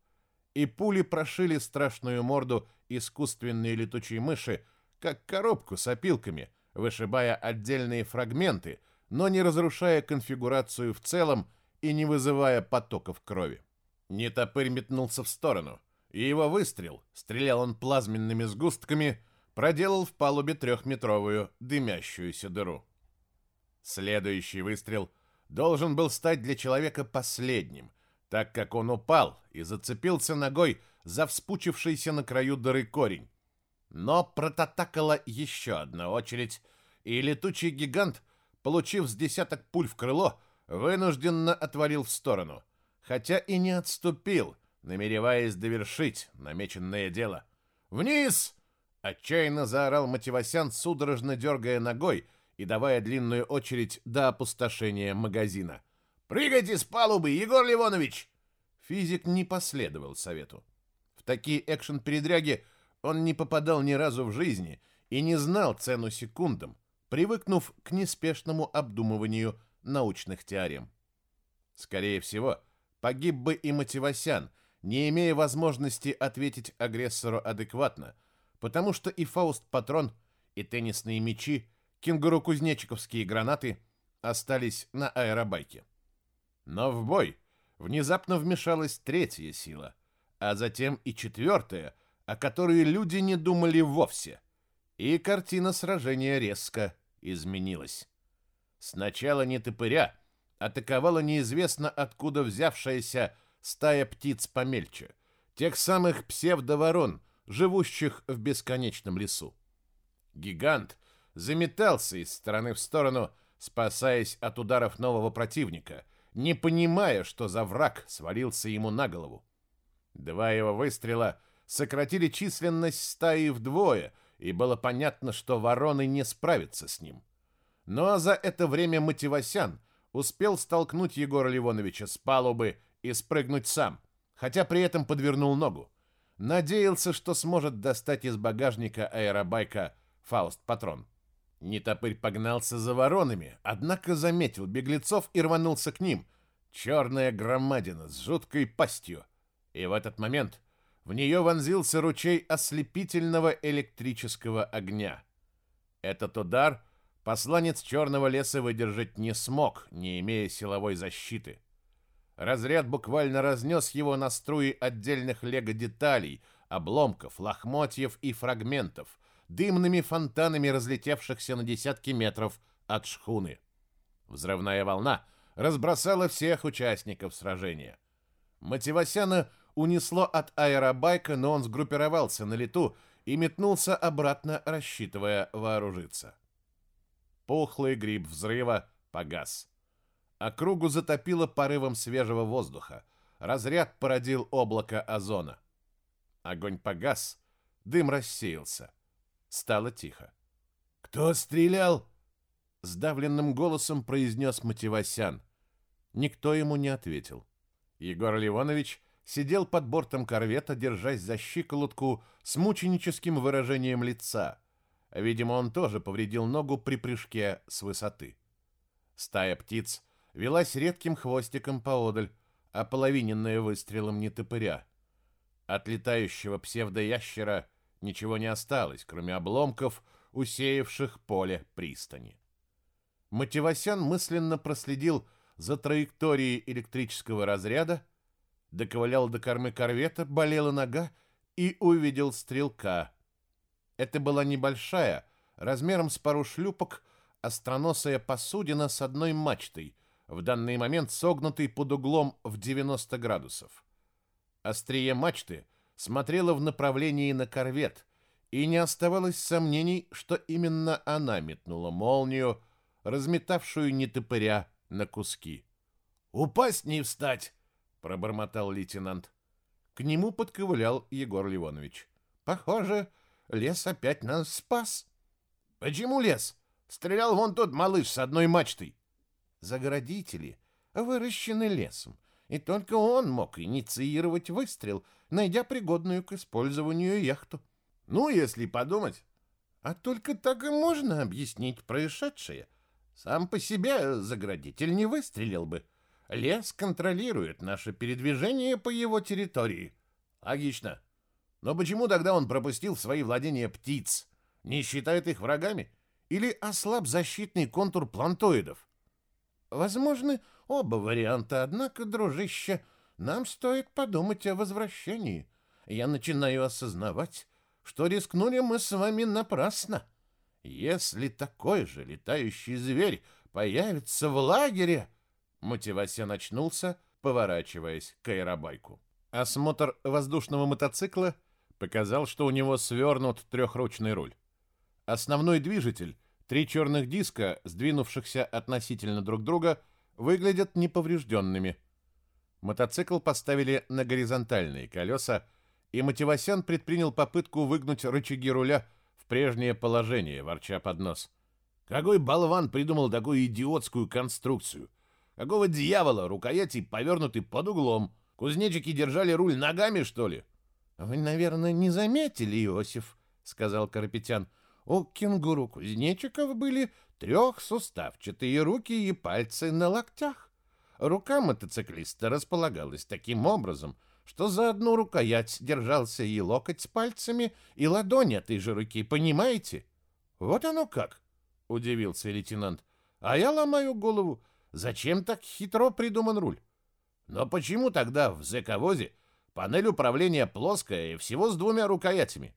S1: И пули прошили страшную морду искусственной летучей мыши, как коробку с опилками, вышибая отдельные фрагменты — но не разрушая конфигурацию в целом и не вызывая потоков крови. Нетопырь метнулся в сторону, и его выстрел, стрелял он плазменными сгустками, проделал в палубе трехметровую дымящуюся дыру. Следующий выстрел должен был стать для человека последним, так как он упал и зацепился ногой за вспучившийся на краю дыры корень. Но протатакала еще одна очередь, и летучий гигант — получив с десяток пуль в крыло, вынужденно отвалил в сторону, хотя и не отступил, намереваясь довершить намеченное дело. «Вниз!» — отчаянно заорал Мативасян, судорожно дергая ногой и давая длинную очередь до опустошения магазина.
S2: «Прыгайте с палубы, Егор Ливонович!»
S1: Физик не последовал совету. В такие экшен-передряги он не попадал ни разу в жизни и не знал цену секундам, привыкнув к неспешному обдумыванию научных теорем. Скорее всего, погиб бы и Мативасян, не имея возможности ответить агрессору адекватно, потому что и Фауст-патрон, и теннисные мячи, кенгуру-кузнечиковские гранаты остались на аэробайке. Но в бой внезапно вмешалась третья сила, а затем и четвертая, о которой люди не думали вовсе. И картина сражения резко изменилась. Сначала не топыря, атаковала неизвестно откуда взявшаяся стая птиц помельче, тех самых псевдоворон, живущих в бесконечном лесу. Гигант заметался из стороны в сторону, спасаясь от ударов нового противника, не понимая, что за враг свалился ему на голову. Два его выстрела сократили численность стаи вдвое, и было понятно, что вороны не справятся с ним. Ну а за это время Мативасян успел столкнуть Егора Ливоновича с палубы и спрыгнуть сам, хотя при этом подвернул ногу. Надеялся, что сможет достать из багажника аэробайка Фауст-патрон. Нетопырь погнался за воронами, однако заметил беглецов и рванулся к ним. Черная громадина с жуткой пастью. И в этот момент в нее вонзился ручей ослепительного электрического огня. Этот удар посланец Черного леса выдержать не смог, не имея силовой защиты. Разряд буквально разнес его на струи отдельных лего-деталей, обломков, лохмотьев и фрагментов, дымными фонтанами разлетевшихся на десятки метров от шхуны. Взрывная волна разбросала всех участников сражения. Мативасяна унесло от аэробайка, но он сгруппировался на лету и метнулся обратно, рассчитывая вооружиться. Пухлый гриб взрыва погас. Округу затопило порывом свежего воздуха. Разряд породил облако озона. Огонь погас, дым рассеялся. Стало тихо.
S2: «Кто стрелял?»
S1: Сдавленным голосом произнес Мативасян. Никто ему не ответил. Егор Ливонович сидел под бортом корвета, держась за щиколотку с мученическим выражением лица. Видимо, он тоже повредил ногу при прыжке с высоты. Стая птиц велась редким хвостиком поодаль, ополовиненная выстрелом нетопыря. От летающего псевдоящера ничего не осталось, кроме обломков, усеявших поле пристани. Мативасян мысленно проследил за траекторией электрического разряда, доковылял до кормы корвета, болела нога и увидел стрелка. Это была небольшая, размером с пару шлюпок, остроносая посудина с одной мачтой, в данный момент согнутый под углом в 90 градусов. Острие мачты смотрело в направлении на корвет, и не оставалось сомнений, что именно она метнула молнию, разметавшую нетопыря на куски.
S2: «Упасть не встать!»
S1: — пробормотал лейтенант. К нему подковылял Егор Ливонович. «Похоже, лес опять нас спас».
S2: «Почему лес? Стрелял вон тот малыш с одной мачтой»
S1: заградители выращены лесом, и только он мог инициировать выстрел, найдя пригодную к использованию яхту.
S2: Ну, если подумать.
S1: А только так и можно объяснить происшедшее. Сам по себе заградитель не выстрелил бы. Лес контролирует наше передвижение по его территории.
S2: Логично. Но почему тогда он пропустил в свои владения птиц? Не считает их врагами? Или ослаб защитный контур плантоидов?
S1: Возможны оба варианта, однако, дружище, нам стоит подумать о возвращении. Я начинаю осознавать, что рискнули мы с вами напрасно. Если такой же летающий зверь появится в лагере... Мотивася начнулся, поворачиваясь к аэробайку. Осмотр воздушного мотоцикла показал, что у него свернут трехручный руль. Основной движитель Три черных диска, сдвинувшихся относительно друг друга, выглядят неповрежденными. Мотоцикл поставили на горизонтальные колеса, и Мативасян предпринял попытку выгнуть рычаги руля в прежнее положение, ворча под нос.
S2: Какой болван придумал такую идиотскую конструкцию? Какого дьявола рукояти повернуты под углом? Кузнечики держали руль ногами, что ли?
S1: Вы, наверное, не заметили, Иосиф, сказал Карапетян. У кенгуру кузнечиков были трехсуставчатые руки и пальцы на локтях. Рука мотоциклиста располагалась таким образом, что за одну рукоять держался и локоть с пальцами, и ладонь этой же руки, понимаете? Вот оно как, удивился лейтенант. А я ломаю голову, зачем так хитро придуман руль? Но почему тогда в зэковозе панель управления плоская и всего с двумя рукоятями?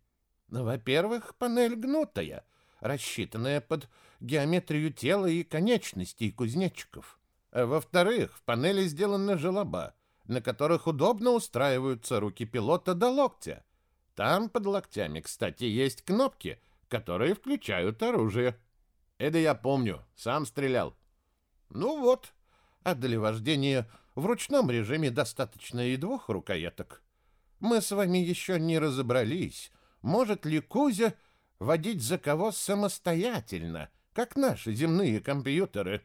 S1: Во-первых, панель гнутая, рассчитанная под геометрию тела и конечностей кузнечиков. Во-вторых, в панели сделаны желоба, на которых удобно устраиваются руки пилота до локтя. Там под локтями, кстати, есть кнопки, которые включают оружие.
S2: Это я помню, сам стрелял.
S1: Ну вот, а для вождения в ручном режиме достаточно и двух рукояток. Мы с вами еще не разобрались, может ли Кузя водить за кого самостоятельно, как наши земные компьютеры.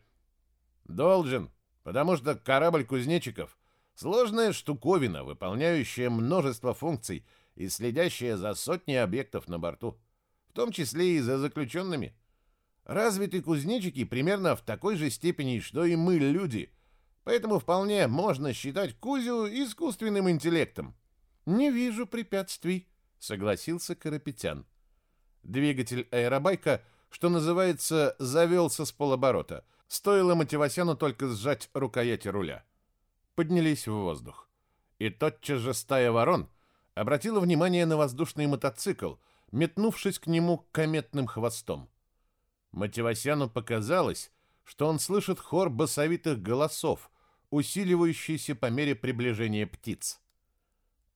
S2: Должен, потому что корабль кузнечиков Сложная штуковина, выполняющая множество функций и следящая за сотней объектов на борту, в том числе и за заключенными. Развиты кузнечики примерно в такой же степени, что и мы, люди, поэтому вполне можно считать Кузю искусственным интеллектом.
S1: «Не вижу препятствий», — согласился Карапетян. Двигатель аэробайка, что называется, завелся с полоборота. Стоило Мативасяну только сжать рукояти руля поднялись в воздух. И тотчас же стая ворон обратила внимание на воздушный мотоцикл, метнувшись к нему кометным хвостом. Мативасяну показалось, что он слышит хор басовитых голосов, усиливающийся по мере приближения птиц.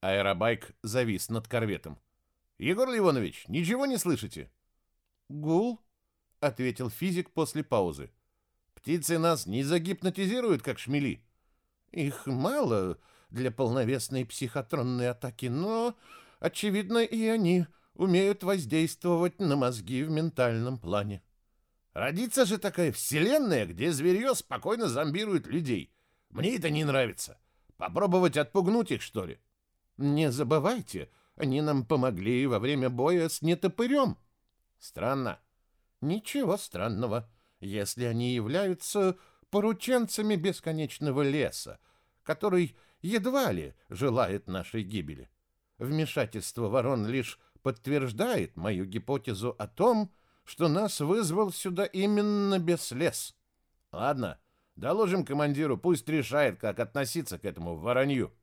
S1: Аэробайк завис над корветом.
S2: «Егор Ливонович, ничего не слышите?»
S1: «Гул», — ответил физик после паузы.
S2: «Птицы нас не загипнотизируют, как шмели?»
S1: Их мало для полновесной психотронной атаки, но, очевидно, и они умеют воздействовать на мозги в ментальном плане.
S2: Родится же такая вселенная, где зверье спокойно зомбирует людей. Мне это не нравится. Попробовать отпугнуть их, что ли?
S1: Не забывайте, они нам помогли во время боя с нетопырем.
S2: Странно.
S1: Ничего странного, если они являются порученцами бесконечного леса, который едва ли желает нашей гибели. Вмешательство ворон лишь подтверждает мою гипотезу о том, что нас вызвал сюда именно беслес.
S2: Ладно, доложим командиру, пусть решает, как относиться к этому воронью.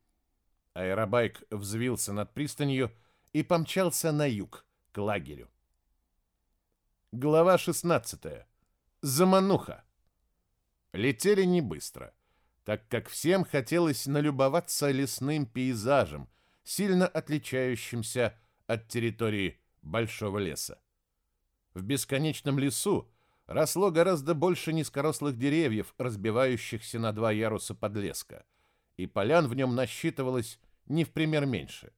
S1: Аэробайк взвился над пристанью и помчался на юг, к лагерю. Глава 16. Замануха. Летели не быстро, так как всем хотелось налюбоваться лесным пейзажем, сильно отличающимся от территории большого леса. В бесконечном лесу росло гораздо больше низкорослых деревьев, разбивающихся на два яруса подлеска, и полян в нем насчитывалось не в пример меньше.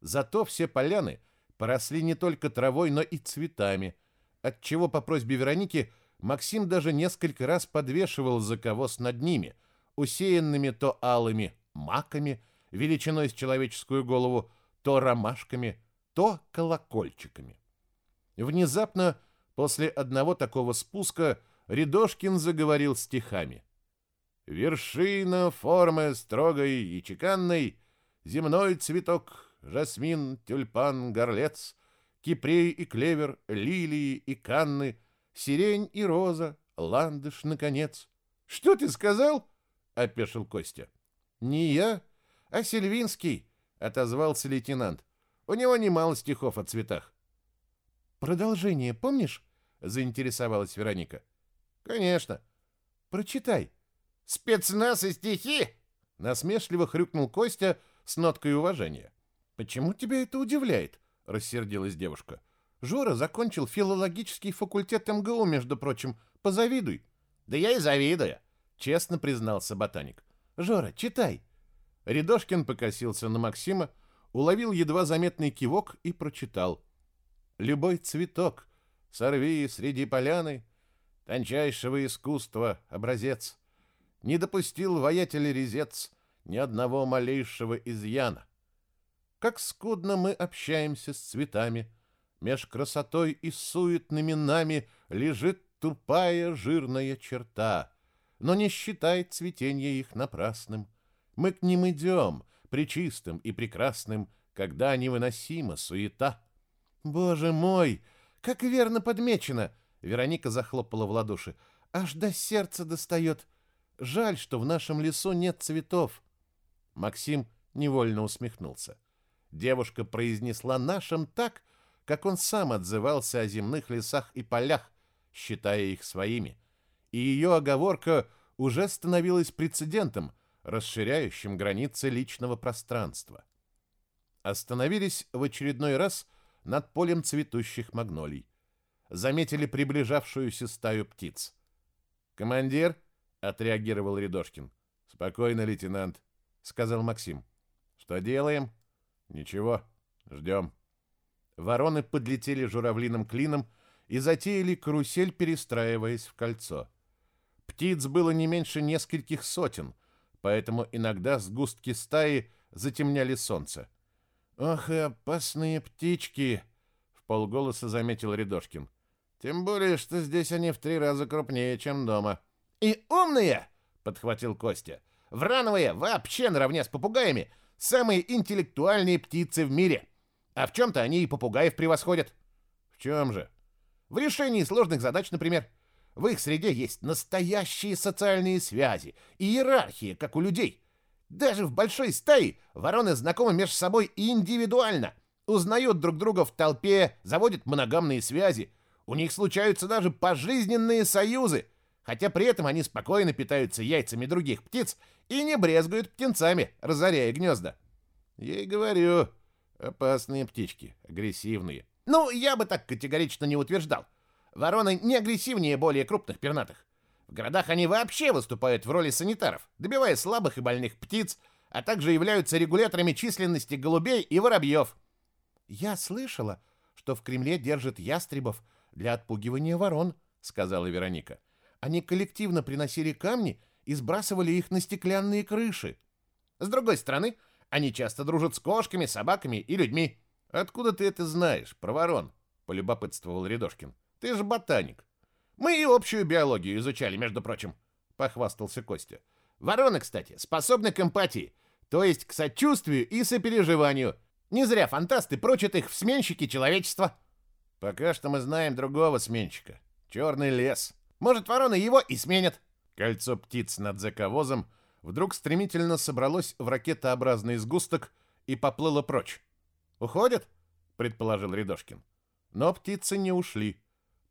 S1: Зато все поляны поросли не только травой, но и цветами, отчего по просьбе Вероники – Максим даже несколько раз подвешивал заковоз над ними, усеянными то алыми маками, величиной с человеческую голову, то ромашками, то колокольчиками. Внезапно, после одного такого спуска, Рядошкин заговорил стихами. «Вершина формы строгой и чеканной, земной цветок, жасмин, тюльпан, горлец, кипрей и клевер, лилии и канны — сирень и роза, ландыш, наконец. — Что ты сказал? — опешил Костя. — Не я, а Сильвинский, — отозвался лейтенант. У него немало стихов о цветах. — Продолжение помнишь? — заинтересовалась Вероника. — Конечно. — Прочитай. — Спецназ и стихи? — насмешливо хрюкнул Костя с ноткой уважения. — Почему тебя это удивляет? — рассердилась девушка. — Жора закончил филологический факультет МГУ, между прочим. Позавидуй.
S2: Да я и завидую,
S1: честно признался ботаник. Жора, читай. Рядошкин покосился на Максима, уловил едва заметный кивок и прочитал. Любой цветок сорви среди поляны, тончайшего искусства образец. Не допустил воятель резец ни одного малейшего изъяна. Как скудно мы общаемся с цветами, меж красотой и суетными нами лежит тупая жирная черта. Но не считай цветение их напрасным. Мы к ним идем, причистым и прекрасным, когда невыносима суета. Боже мой, как верно подмечено! Вероника захлопала в ладоши. Аж до сердца достает. Жаль, что в нашем лесу нет цветов. Максим невольно усмехнулся. Девушка произнесла «нашим» так, как он сам отзывался о земных лесах и полях, считая их своими. И ее оговорка уже становилась прецедентом, расширяющим границы личного пространства. Остановились в очередной раз над полем цветущих магнолий. Заметили приближавшуюся стаю птиц. «Командир!» — отреагировал Рядошкин. «Спокойно, лейтенант», — сказал Максим. «Что делаем?» «Ничего, ждем». Вороны подлетели журавлиным клином и затеяли карусель, перестраиваясь в кольцо. Птиц было не меньше нескольких сотен, поэтому иногда сгустки стаи затемняли солнце. «Ох и опасные птички!» — в полголоса заметил Рядошкин. «Тем более, что здесь они в три раза крупнее, чем дома».
S3: «И умные!» — подхватил Костя. «Врановые вообще наравне с попугаями самые интеллектуальные птицы в мире. А в чем-то они и попугаев превосходят».
S1: «В чем же?»
S3: «В решении сложных задач, например. В их среде есть настоящие социальные связи и иерархия, как у людей. Даже в большой стае вороны знакомы между собой индивидуально, узнают друг друга в толпе, заводят моногамные связи. У них случаются даже пожизненные союзы, хотя при этом они спокойно питаются яйцами других птиц и не брезгуют птенцами, разоряя гнезда.
S1: И говорю, опасные птички, агрессивные.
S3: Ну, я бы так категорично не утверждал. Вороны не агрессивнее более крупных пернатых. В городах они вообще выступают в роли санитаров, добивая слабых и больных птиц, а также являются регуляторами численности голубей и воробьев.
S4: «Я слышала, что в Кремле держат ястребов для отпугивания ворон», — сказала Вероника. «Они коллективно приносили камни и сбрасывали их на стеклянные крыши».
S3: С другой стороны, они часто дружат с кошками, собаками и людьми.
S1: «Откуда ты это знаешь, про ворон?» — полюбопытствовал Рядошкин. «Ты же ботаник».
S3: Мы и общую биологию изучали, между прочим, похвастался Костя. Вороны, кстати, способны к эмпатии, то есть к сочувствию и сопереживанию. Не зря фантасты прочат их в сменщики человечества.
S1: Пока что мы знаем другого сменщика. Черный лес.
S3: Может, вороны его и сменят.
S1: Кольцо птиц над заковозом вдруг стремительно собралось в ракетообразный сгусток и поплыло прочь.
S3: «Уходят?»
S1: — предположил Рядошкин. Но птицы не ушли.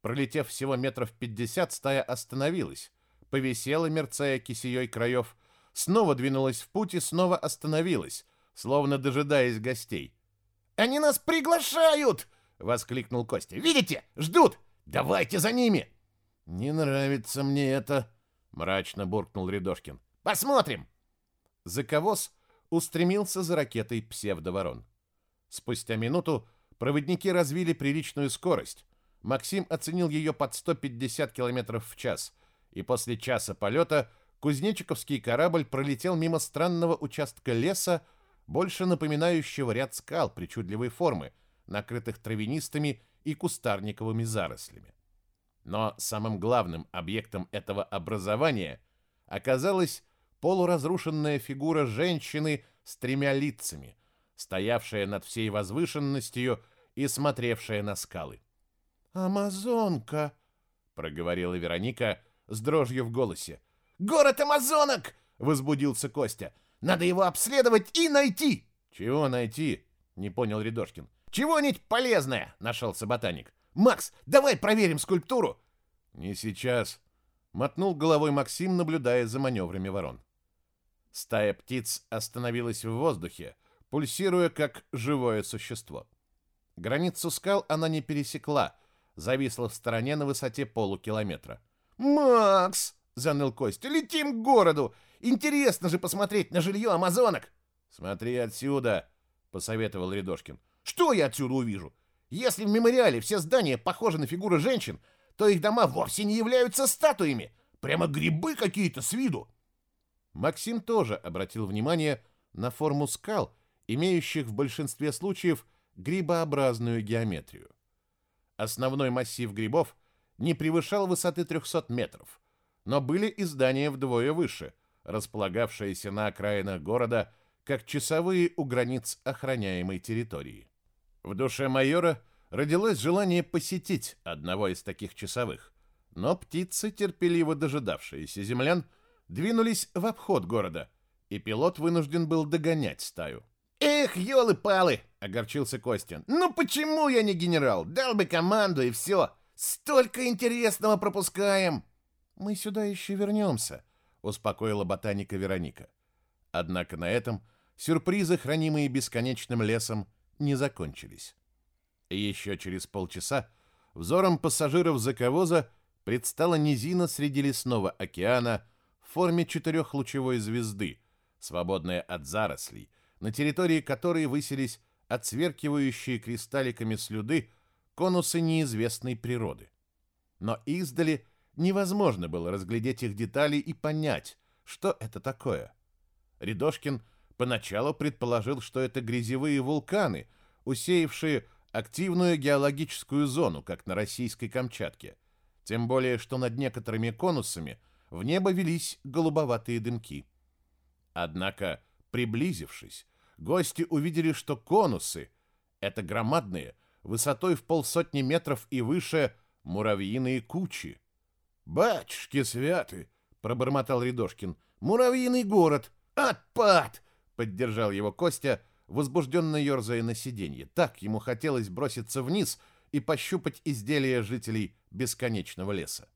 S1: Пролетев всего метров пятьдесят, стая остановилась, повисела, мерцая кисеей краев, снова двинулась в путь и снова остановилась, словно дожидаясь гостей.
S3: «Они нас приглашают!» — воскликнул Костя. «Видите? Ждут! Давайте за ними!»
S1: «Не нравится мне это!» — мрачно буркнул Рядошкин.
S3: «Посмотрим!»
S1: Заковоз устремился за ракетой псевдоворон. Спустя минуту проводники развили приличную скорость, Максим оценил ее под 150 км в час, и после часа полета кузнечиковский корабль пролетел мимо странного участка леса, больше напоминающего ряд скал причудливой формы, накрытых травянистыми и кустарниковыми зарослями. Но самым главным объектом этого образования оказалась полуразрушенная фигура женщины с тремя лицами, стоявшая над всей возвышенностью и смотревшая на скалы.
S4: «Амазонка!» — проговорила Вероника с дрожью в голосе.
S3: «Город Амазонок!» — возбудился Костя. «Надо его обследовать и найти!»
S1: «Чего найти?» — не понял Рядошкин.
S3: «Чего-нибудь полезное!» — нашелся ботаник. «Макс, давай проверим скульптуру!»
S1: «Не сейчас!» — мотнул головой Максим, наблюдая за маневрами ворон. Стая птиц остановилась в воздухе, пульсируя как живое существо. Границу скал она не пересекла, зависла в стороне на высоте полукилометра.
S3: «Макс!» — заныл Костя. «Летим к городу! Интересно же посмотреть на жилье амазонок!»
S1: «Смотри отсюда!» — посоветовал Рядошкин.
S3: «Что я отсюда увижу? Если в мемориале все здания похожи на фигуры женщин, что их дома вовсе не являются статуями. Прямо грибы какие-то с виду.
S4: Максим тоже обратил внимание на форму скал, имеющих в большинстве случаев грибообразную геометрию. Основной массив грибов не превышал высоты 300 метров, но были и здания вдвое выше, располагавшиеся на окраинах города, как часовые у границ охраняемой территории. В душе майора родилось желание посетить одного из таких часовых, но птицы, терпеливо дожидавшиеся землян, двинулись в обход города, и пилот вынужден был догонять стаю.
S3: «Эх, елы-палы!» — огорчился Костя. «Ну почему я не генерал? Дал бы команду и все. Столько интересного пропускаем!»
S4: «Мы сюда еще вернемся», — успокоила ботаника Вероника. Однако на этом сюрпризы, хранимые бесконечным лесом, не закончились. Еще через полчаса взором пассажиров заковоза предстала низина среди лесного океана в форме четырехлучевой звезды, свободная от зарослей, на территории которой высились отсверкивающие кристалликами слюды конусы неизвестной природы. Но издали невозможно было разглядеть их детали и понять, что это такое. Рядошкин поначалу предположил, что это грязевые вулканы, усеявшие активную геологическую зону, как на российской Камчатке. Тем более, что над некоторыми конусами в небо велись голубоватые дымки. Однако, приблизившись, гости увидели, что конусы — это громадные, высотой в полсотни метров и выше, муравьиные кучи.
S2: «Батюшки святы!» — пробормотал Рядошкин.
S3: «Муравьиный город! Отпад!» — поддержал его Костя, возбужденно ерзая на сиденье. Так ему хотелось броситься вниз и пощупать изделия жителей бесконечного леса.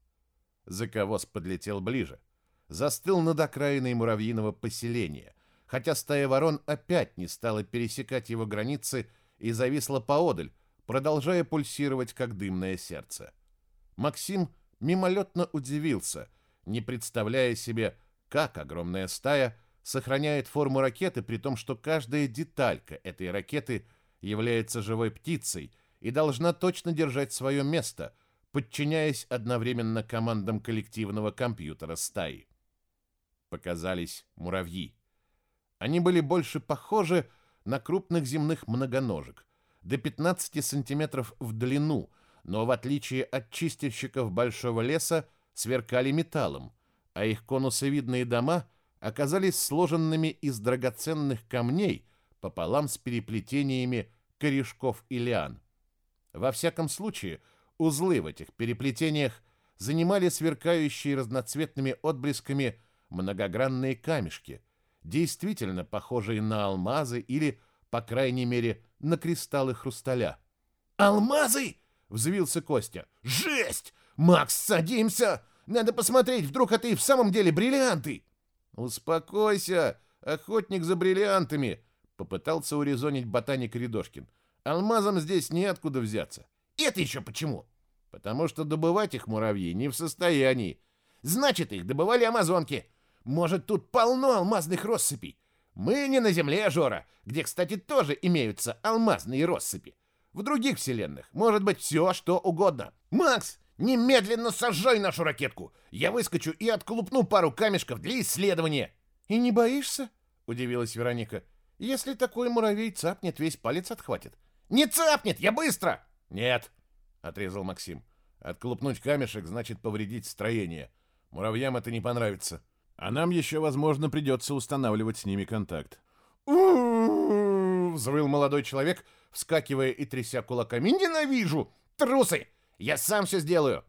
S3: Заковоз подлетел ближе. Застыл над окраиной муравьиного поселения, хотя стая ворон опять не стала пересекать его границы и зависла поодаль, продолжая пульсировать, как дымное сердце. Максим мимолетно удивился, не представляя себе, как огромная стая сохраняет форму ракеты, при том, что каждая деталька этой ракеты является живой птицей и должна точно держать свое место, подчиняясь одновременно командам коллективного компьютера стаи. Показались муравьи. Они были больше похожи на крупных земных многоножек, до 15 сантиметров в длину, но в отличие от чистильщиков большого леса сверкали металлом, а их конусовидные дома оказались сложенными из драгоценных камней пополам с переплетениями корешков и лиан. Во всяком случае, узлы в этих переплетениях занимали сверкающие разноцветными отблесками многогранные камешки, действительно похожие на алмазы или, по крайней мере, на кристаллы хрусталя. «Алмазы!» — взвился Костя. «Жесть! Макс, садимся! Надо посмотреть, вдруг это и в самом деле бриллианты!»
S4: «Успокойся, охотник за бриллиантами!» — попытался урезонить ботаник Рядошкин. «Алмазам здесь неоткуда взяться».
S3: «Это еще почему?»
S4: «Потому что добывать их муравьи не в состоянии».
S3: «Значит, их добывали амазонки. Может, тут полно алмазных россыпей. Мы не на Земле, Жора, где, кстати, тоже имеются алмазные россыпи. В других вселенных может быть все, что угодно. Макс, немедленно сожжай нашу ракетку. Я выскочу и отклупну пару камешков для исследования.
S4: И не боишься? Удивилась Вероника. Если такой муравей цапнет, весь палец отхватит.
S3: Не цапнет, я быстро.
S4: Нет, отрезал Максим. Отклупнуть камешек значит повредить строение. Муравьям это не понравится. А нам еще, возможно, придется устанавливать с ними контакт.
S3: Взвыл молодой человек, вскакивая и тряся кулаками. «Ненавижу! Трусы! Я сам все сделаю!»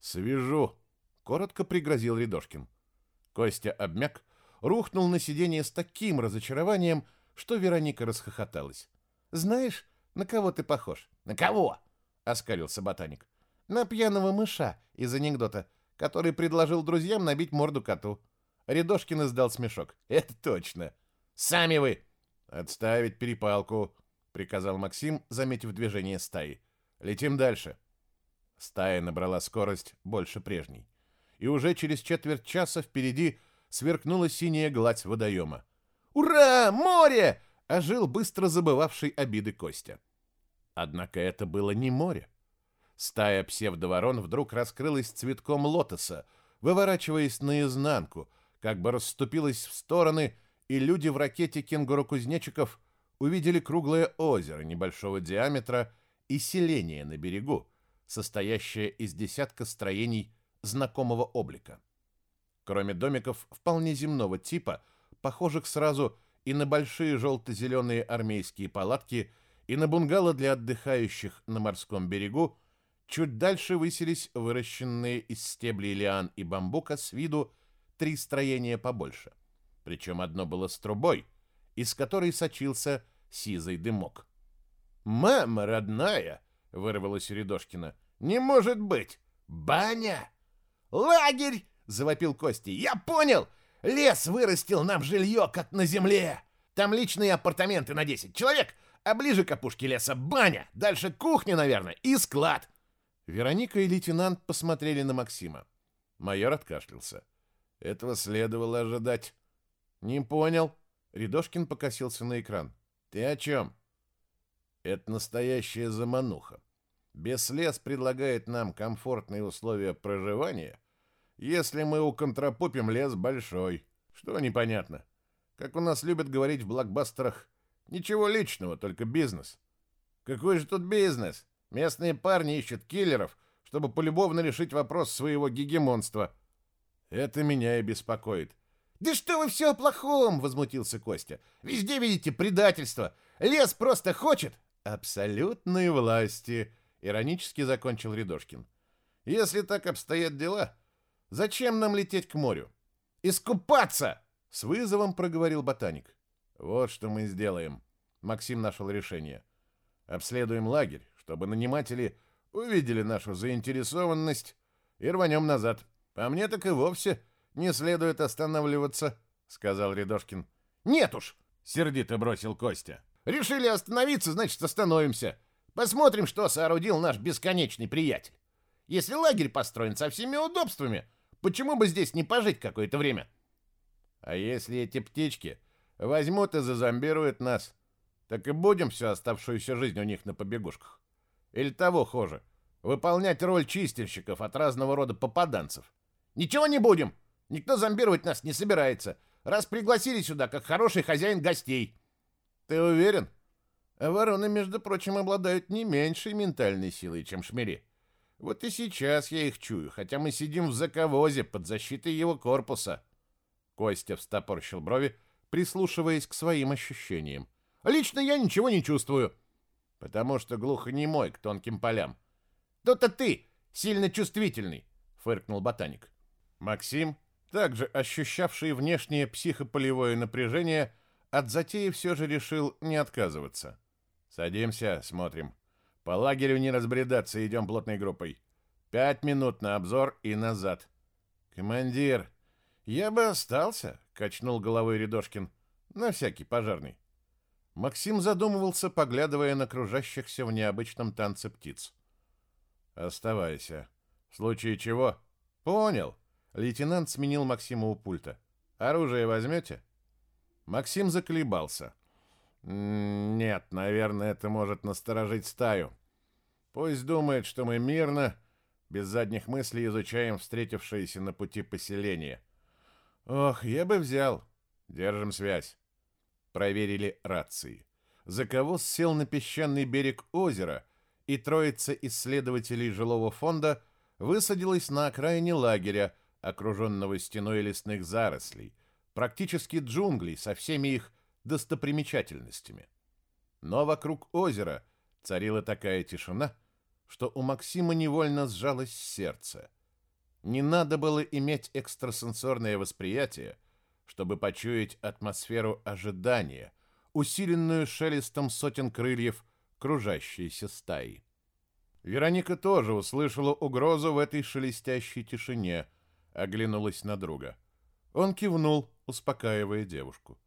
S4: «Свяжу!» — коротко пригрозил Рядошкин. Костя обмяк, рухнул на сиденье с таким разочарованием, что Вероника расхохоталась. «Знаешь, на кого ты похож?»
S3: «На кого?»
S4: — оскалился ботаник. «На пьяного мыша из анекдота, который предложил друзьям набить морду коту». Рядошкин издал смешок. «Это точно!»
S3: «Сами вы!»
S4: «Отставить перепалку!» — приказал Максим, заметив движение стаи. «Летим дальше». Стая набрала скорость больше прежней. И уже через четверть часа впереди сверкнула синяя гладь водоема.
S3: «Ура! Море!»
S4: — ожил быстро забывавший обиды Костя. Однако это было не море.
S1: Стая псевдоворон вдруг раскрылась цветком лотоса, выворачиваясь наизнанку, как бы расступилась в стороны, и люди в ракете кенгуру-кузнечиков увидели круглое озеро небольшого диаметра и селение на берегу, состоящее из десятка строений знакомого облика. Кроме домиков вполне земного типа, похожих сразу и на большие желто-зеленые армейские палатки, и на бунгало для отдыхающих на морском берегу, чуть дальше высились выращенные из стеблей лиан и бамбука с виду три строения побольше. Причем одно было с трубой, из которой сочился сизый дымок.
S3: «Мама родная!» — вырвалась Рядошкина. «Не может быть! Баня!» «Лагерь!» — завопил Кости. «Я понял! Лес вырастил нам жилье, как на земле! Там личные апартаменты на 10 человек, а ближе к опушке леса баня, дальше кухня, наверное, и склад!»
S1: Вероника и лейтенант посмотрели на Максима. Майор откашлялся. Этого следовало ожидать. «Не понял». Рядошкин покосился на экран. «Ты о чем?» «Это настоящая замануха. Беслес предлагает нам комфортные условия проживания, если мы уконтропупим лес большой. Что непонятно? Как у нас любят говорить в блокбастерах, ничего личного, только бизнес. Какой же тут бизнес? Местные парни ищут киллеров, чтобы полюбовно решить вопрос своего гегемонства. Это меня и беспокоит.
S3: «Да что вы все о плохом!» — возмутился Костя. «Везде видите предательство. Лес просто хочет...»
S1: «Абсолютной власти!» — иронически закончил Рядошкин. «Если так обстоят дела, зачем нам лететь к морю?»
S3: «Искупаться!»
S1: — с вызовом проговорил ботаник. «Вот что мы сделаем». Максим нашел решение. «Обследуем лагерь, чтобы наниматели увидели нашу заинтересованность и рванем назад. По мне так и вовсе не следует останавливаться», — сказал Рядошкин.
S3: «Нет уж!»
S1: — сердито бросил Костя.
S3: «Решили остановиться, значит, остановимся. Посмотрим, что соорудил наш бесконечный приятель. Если лагерь построен со всеми удобствами, почему бы здесь не пожить какое-то время?»
S1: «А если эти птички возьмут и зазомбируют нас, так и будем всю оставшуюся жизнь у них на побегушках?» Или того хуже, выполнять роль чистильщиков от разного рода попаданцев.
S3: Ничего не будем. Никто зомбировать нас не собирается. Раз пригласили сюда, как хороший хозяин гостей.
S1: Ты уверен? Вороны, между прочим, обладают не меньшей ментальной силой, чем шмели. Вот и сейчас я их чую, хотя мы сидим в заковозе под защитой его корпуса. Костя встопорщил брови, прислушиваясь к своим ощущениям.
S3: Лично я ничего не чувствую
S1: потому что глухонемой к тонким полям.
S3: То-то ты сильно чувствительный, фыркнул ботаник.
S1: Максим, также ощущавший внешнее психополевое напряжение, от затеи все же решил не отказываться. Садимся, смотрим. По лагерю не разбредаться, идем плотной группой. Пять минут на обзор и назад. Командир, я бы остался, качнул головой Рядошкин. На всякий пожарный. Максим задумывался, поглядывая на кружащихся в необычном танце птиц. «Оставайся. В случае чего?» «Понял». Лейтенант сменил Максима у пульта. «Оружие возьмете?» Максим заколебался. «Нет, наверное, это может насторожить стаю. Пусть думает, что мы мирно, без задних мыслей изучаем встретившиеся на пути поселения. Ох, я бы взял. Держим связь. Проверили рации. Заковоз сел на песчаный берег озера, и троица исследователей жилого фонда высадилась на окраине лагеря, окруженного стеной лесных зарослей, практически джунглей со всеми их достопримечательностями. Но вокруг озера царила такая тишина, что у Максима невольно сжалось сердце. Не надо было иметь экстрасенсорное восприятие, чтобы почуять атмосферу ожидания, усиленную шелестом сотен крыльев кружащейся стаи. Вероника тоже услышала угрозу в этой шелестящей тишине, оглянулась на друга. Он кивнул, успокаивая девушку.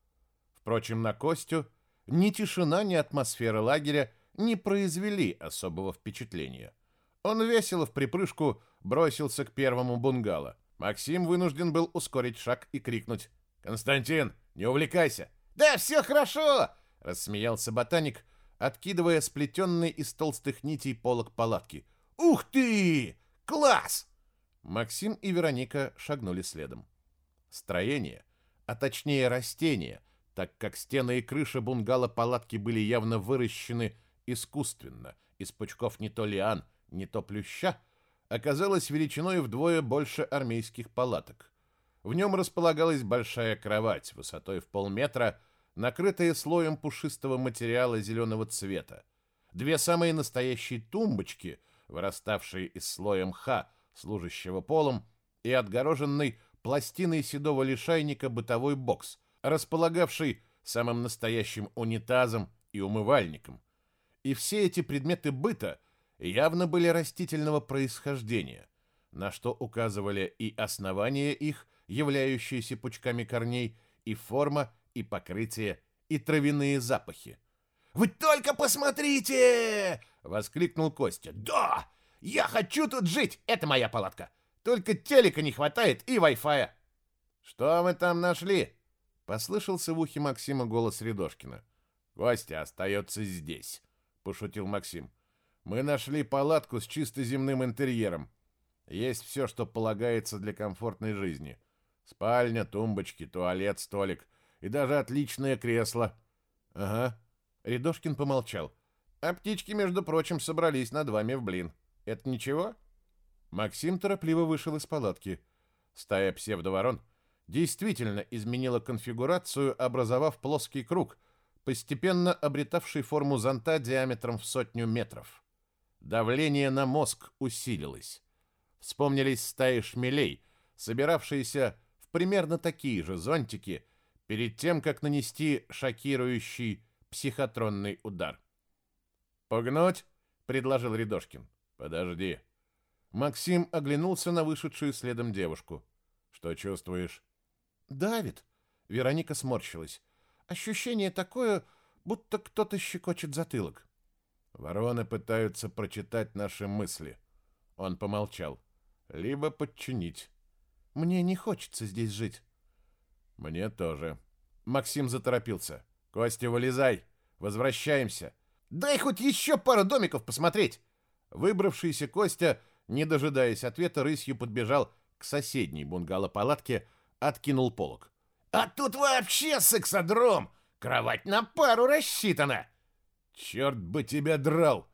S1: Впрочем, на Костю ни тишина, ни атмосфера лагеря не произвели особого впечатления. Он весело в припрыжку бросился к первому бунгало. Максим вынужден был ускорить шаг и крикнуть «Константин, не увлекайся!»
S3: «Да, все хорошо!»
S1: — рассмеялся ботаник, откидывая сплетенный из толстых нитей полок палатки.
S3: Ух ты! Класс!»
S1: Максим и Вероника шагнули следом. Строение, а точнее растения, так как стены и крыша бунгало-палатки были явно выращены искусственно, из пучков не то лиан, не то плюща, оказалось величиной вдвое больше армейских палаток. В нем располагалась большая кровать высотой в полметра, накрытая слоем пушистого материала зеленого цвета. Две самые настоящие тумбочки, выраставшие из слоя мха, служащего полом, и отгороженный пластиной седого лишайника бытовой бокс, располагавший самым настоящим унитазом и умывальником. И все эти предметы быта явно были растительного происхождения, на что указывали и основания их, являющиеся пучками корней, и форма, и покрытие, и травяные запахи.
S3: «Вы только посмотрите!» — воскликнул Костя. «Да! Я хочу тут жить! Это моя палатка! Только телека не хватает и вай-фая!»
S1: «Что мы там нашли?» — послышался в ухе Максима голос Рядошкина. «Костя остается здесь», — пошутил Максим. «Мы нашли палатку с чисто земным интерьером. Есть все, что полагается для комфортной жизни. Спальня, тумбочки, туалет, столик и даже отличное кресло». «Ага». Рядошкин помолчал. «А птички, между прочим, собрались над вами в блин. Это ничего?» Максим торопливо вышел из палатки. Стая псевдоворон действительно изменила конфигурацию, образовав плоский круг, постепенно обретавший форму зонта диаметром в сотню метров. Давление на мозг усилилось. Вспомнились стаи шмелей, собиравшиеся в примерно такие же зонтики перед тем, как нанести шокирующий психотронный удар. «Погнуть?» — предложил Рядошкин. «Подожди». Максим оглянулся на вышедшую следом девушку. «Что чувствуешь?»
S4: «Давит». Вероника сморщилась. «Ощущение такое, будто кто-то щекочет затылок».
S1: «Вороны пытаются прочитать наши мысли». Он помолчал. «Либо подчинить».
S4: «Мне не хочется здесь жить».
S1: «Мне тоже». Максим заторопился. «Костя, вылезай! Возвращаемся!»
S3: «Дай хоть еще пару домиков посмотреть!»
S1: Выбравшийся Костя, не дожидаясь ответа, рысью подбежал к соседней бунгало-палатке, откинул полог.
S3: «А тут вообще сексодром! Кровать на пару рассчитана!»
S1: «Черт бы тебя драл!»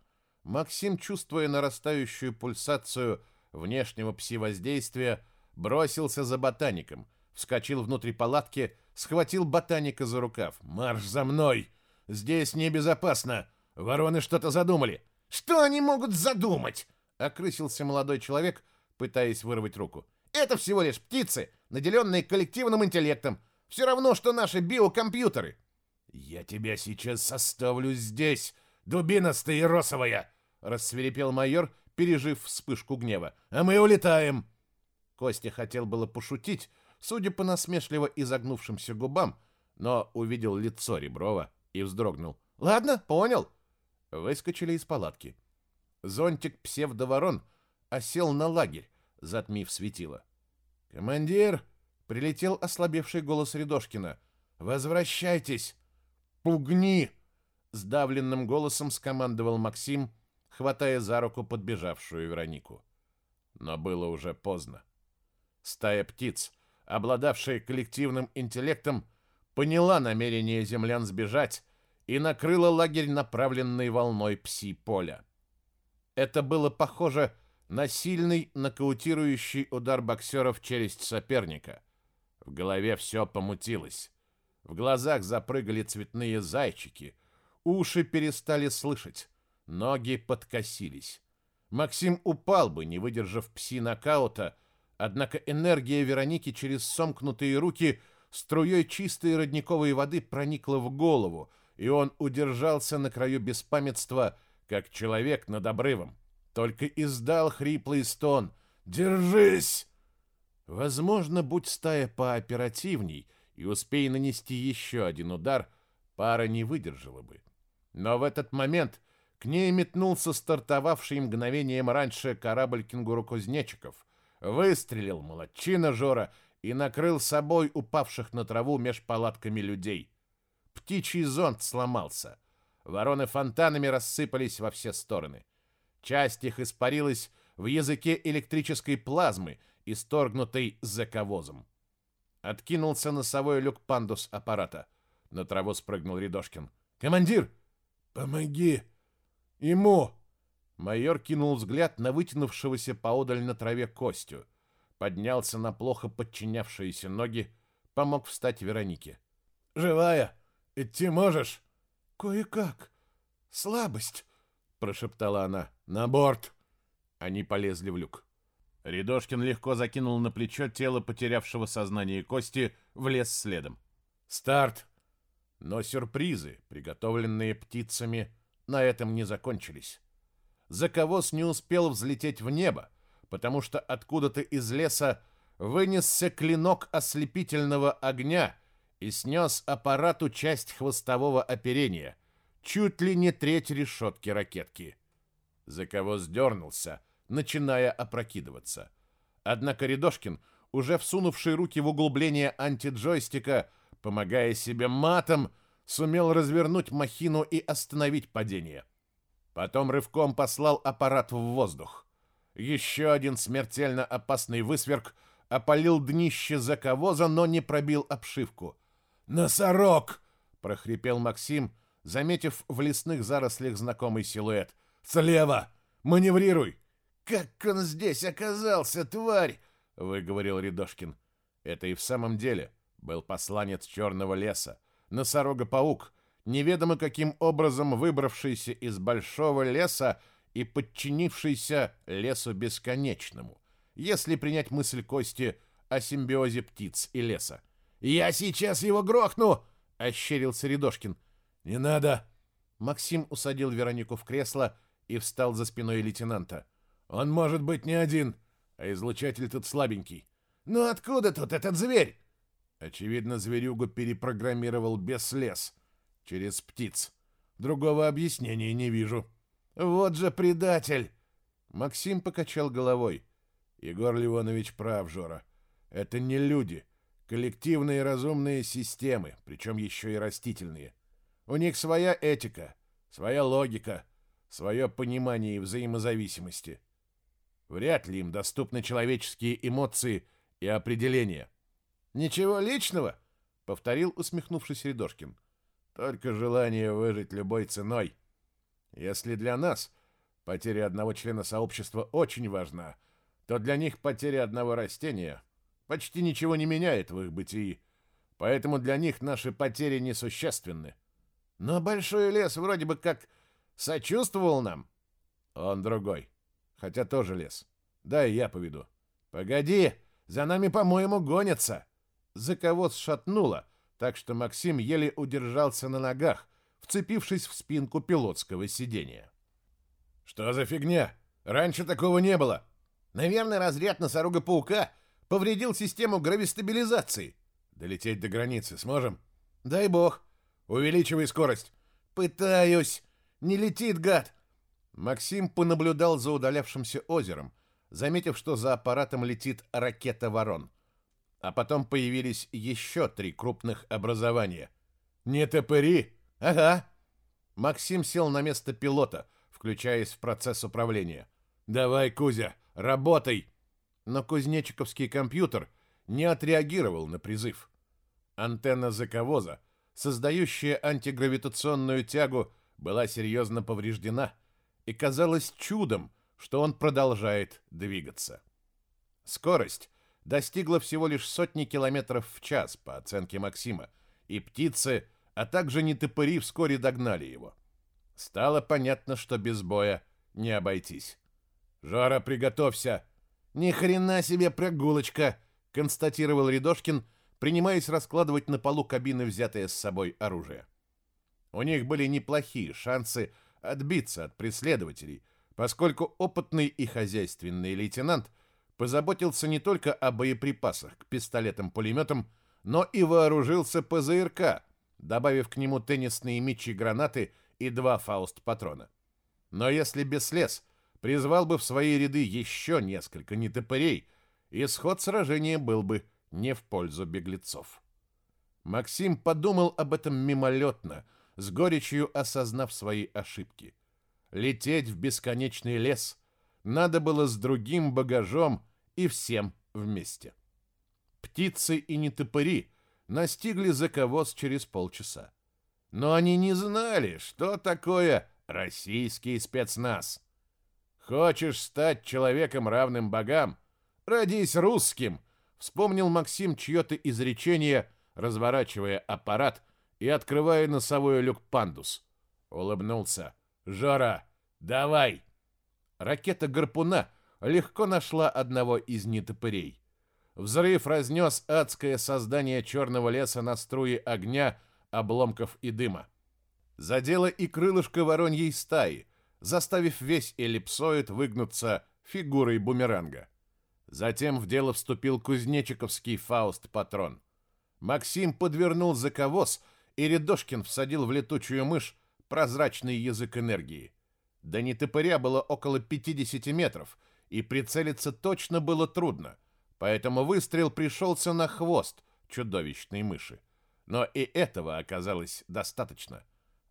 S1: Максим, чувствуя нарастающую пульсацию внешнего пси-воздействия, бросился за ботаником, вскочил внутрь палатки, схватил ботаника за рукав. «Марш за мной! Здесь небезопасно! Вороны что-то задумали!»
S3: «Что они могут задумать?»
S1: — окрысился молодой человек, пытаясь вырвать руку.
S3: «Это всего лишь птицы, наделенные коллективным интеллектом. Все равно, что наши биокомпьютеры».
S2: «Я тебя сейчас составлю здесь, дубина стаиросовая!» — рассверепел майор, пережив вспышку гнева. «А мы улетаем!»
S1: Костя хотел было пошутить, судя по насмешливо изогнувшимся губам, но увидел лицо Реброва и вздрогнул. «Ладно, понял!» Выскочили из палатки. Зонтик псевдоворон осел на лагерь, затмив светило. «Командир!» — прилетел ослабевший голос Рядошкина. «Возвращайтесь!» «Пугни!» — сдавленным голосом скомандовал Максим, хватая за руку подбежавшую Веронику. Но было уже поздно. Стая птиц, обладавшая коллективным интеллектом, поняла намерение землян сбежать и накрыла лагерь направленной волной пси-поля. Это было похоже на сильный нокаутирующий удар боксера в челюсть соперника. В голове все помутилось. В глазах запрыгали цветные зайчики. Уши перестали слышать. Ноги подкосились. Максим упал бы, не выдержав пси-нокаута, однако энергия Вероники через сомкнутые руки струей чистой родниковой воды проникла в голову, и он удержался на краю беспамятства, как человек над обрывом. Только издал хриплый стон «Держись!». Возможно, будь стая пооперативней и успей нанести еще один удар, пара не выдержала бы. Но в этот момент к ней метнулся стартовавший мгновением раньше корабль кенгуру-кузнечиков, выстрелил молодчина Жора и накрыл собой упавших на траву меж палатками людей. Птичий зонт сломался. Вороны фонтанами рассыпались во все стороны. Часть их испарилась в языке электрической плазмы, исторгнутой заковозом. Откинулся носовой люк пандус аппарата. На траву спрыгнул Рядошкин. «Командир!»
S2: «Помоги! Ему!»
S1: Майор кинул взгляд на вытянувшегося поодаль на траве Костю. Поднялся на плохо подчинявшиеся ноги, помог встать Веронике.
S2: «Живая? Идти можешь?»
S3: «Кое-как. Слабость», — прошептала она.
S2: «На борт!»
S1: Они полезли в люк. Рядошкин легко закинул на плечо тело потерявшего сознание Кости, влез следом.
S2: «Старт!»
S1: Но сюрпризы, приготовленные птицами, на этом не закончились. Заковоз не успел взлететь в небо, потому что откуда-то из леса вынесся клинок ослепительного огня и снес аппарату часть хвостового оперения, чуть ли не треть решетки ракетки. Заковоз дернулся, начиная опрокидываться. Однако Рядошкин, уже всунувший руки в углубление антиджойстика, помогая себе матом, сумел развернуть махину и остановить падение. Потом рывком послал аппарат в воздух. Еще один смертельно опасный высверк опалил днище заковоза, но не пробил обшивку.
S2: «Носорог!»
S1: — прохрипел Максим, заметив в лесных зарослях знакомый силуэт.
S2: «Слева! Маневрируй!»
S3: «Как он здесь оказался, тварь!»
S1: — выговорил Рядошкин. Это и в самом деле был посланец Черного леса, носорога-паук, неведомо каким образом выбравшийся из большого леса и подчинившийся лесу бесконечному, если принять мысль Кости о симбиозе птиц и леса.
S3: «Я сейчас его грохну!» — ощерился Рядошкин.
S2: «Не надо!»
S1: Максим усадил Веронику в кресло и встал за спиной лейтенанта.
S2: «Он может быть не один, а излучатель тут слабенький».
S3: «Ну откуда тут этот зверь?»
S1: Очевидно, зверюгу перепрограммировал без лес, через птиц. Другого объяснения не вижу.
S3: «Вот же предатель!»
S1: Максим покачал головой.
S2: Егор Ливонович прав, Жора. Это не люди. Коллективные разумные системы, причем еще и растительные. У них своя этика, своя логика, свое понимание взаимозависимости. Вряд ли им доступны человеческие эмоции и определения.
S3: «Ничего личного?» — повторил, усмехнувшись Рядошкин.
S2: «Только желание выжить любой ценой. Если для нас потеря одного члена сообщества очень важна, то для них потеря одного растения почти ничего не меняет в их бытии, поэтому для них наши потери несущественны.
S3: Но большой лес вроде бы как сочувствовал нам.
S2: Он другой, хотя тоже лес. Да и я поведу.
S3: Погоди, за нами, по-моему, гонятся.
S1: Заковоз шатнуло, так что Максим еле удержался на ногах, вцепившись в спинку пилотского сидения.
S2: Что за фигня? Раньше такого не было.
S3: Наверное, разряд носорога-паука повредил систему гравистабилизации.
S2: Долететь до границы сможем?
S3: Дай бог.
S2: Увеличивай скорость.
S3: Пытаюсь. Не летит, гад.
S1: Максим понаблюдал за удалявшимся озером, заметив, что за аппаратом летит ракета «Ворон». А потом появились еще три крупных образования.
S2: «Не топыри!»
S3: «Ага».
S1: Максим сел на место пилота, включаясь в процесс управления.
S2: «Давай, Кузя, работай!»
S1: но кузнечиковский компьютер не отреагировал на призыв. Антенна заковоза, создающая антигравитационную тягу, была серьезно повреждена, и казалось чудом, что он продолжает двигаться. Скорость достигла всего лишь сотни километров в час, по оценке Максима, и птицы, а также нетопыри вскоре догнали его. Стало понятно, что без боя не обойтись.
S2: «Жора, приготовься!»
S3: Ни хрена себе прогулочка, констатировал Рядошкин, принимаясь раскладывать на полу кабины взятое с собой оружие.
S1: У них были неплохие шансы отбиться от преследователей, поскольку опытный и хозяйственный лейтенант позаботился не только о боеприпасах к пистолетам-пулеметам, но и вооружился ПЗРК, добавив к нему теннисные мечи-гранаты и два фауст-патрона. Но если Беслес призвал бы в свои ряды еще несколько нетопырей, исход сражения был бы не в пользу беглецов. Максим подумал об этом мимолетно, с горечью осознав свои ошибки. Лететь в бесконечный лес надо было с другим багажом и всем вместе. Птицы и нетопыри настигли заковоз через полчаса. Но они не знали, что такое российский спецназ. Хочешь стать человеком равным богам? Родись русским, вспомнил Максим чье-то изречение, разворачивая аппарат и открывая носовой люк пандус. Улыбнулся. «Жора, давай!» Ракета «Гарпуна» легко нашла одного из нетопырей. Взрыв разнес адское создание черного леса на струи огня, обломков и дыма. Задело и крылышко вороньей стаи, заставив весь эллипсоид выгнуться фигурой бумеранга. Затем в дело вступил кузнечиковский Фауст-патрон. Максим подвернул заковоз, и Рядошкин всадил в летучую мышь прозрачный язык энергии. До нетопыря было около 50 метров, и прицелиться точно было трудно, поэтому выстрел пришелся на хвост чудовищной мыши. Но и этого оказалось достаточно.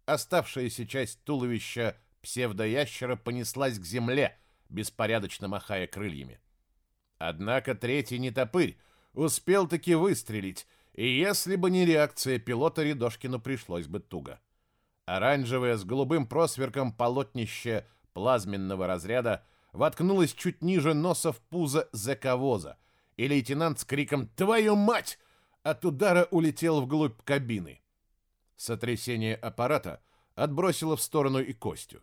S1: Оставшаяся часть туловища псевдоящера понеслась к земле, беспорядочно махая крыльями. Однако третий нетопырь успел таки выстрелить, и если бы не реакция пилота, Рядошкину пришлось бы туго. Оранжевое с голубым просверком полотнище плазменного разряда воткнулось чуть ниже носа в пузо заковоза, и лейтенант с криком «Твою мать!» от удара улетел вглубь кабины. Сотрясение аппарата отбросило в сторону и Костю.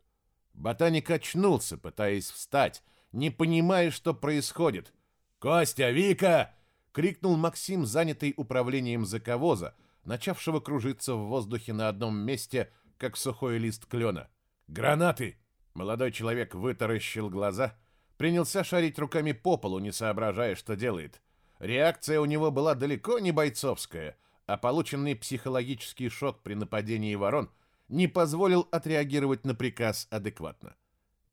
S1: Ботаник очнулся, пытаясь встать, не понимая, что происходит. «Костя, Вика!» — крикнул Максим, занятый управлением заковоза, начавшего кружиться в воздухе на одном месте — как сухой лист клена. «Гранаты!» Молодой человек вытаращил глаза, принялся шарить руками по полу, не соображая, что делает. Реакция у него была далеко не бойцовская, а полученный психологический шок при нападении ворон не позволил отреагировать на приказ адекватно.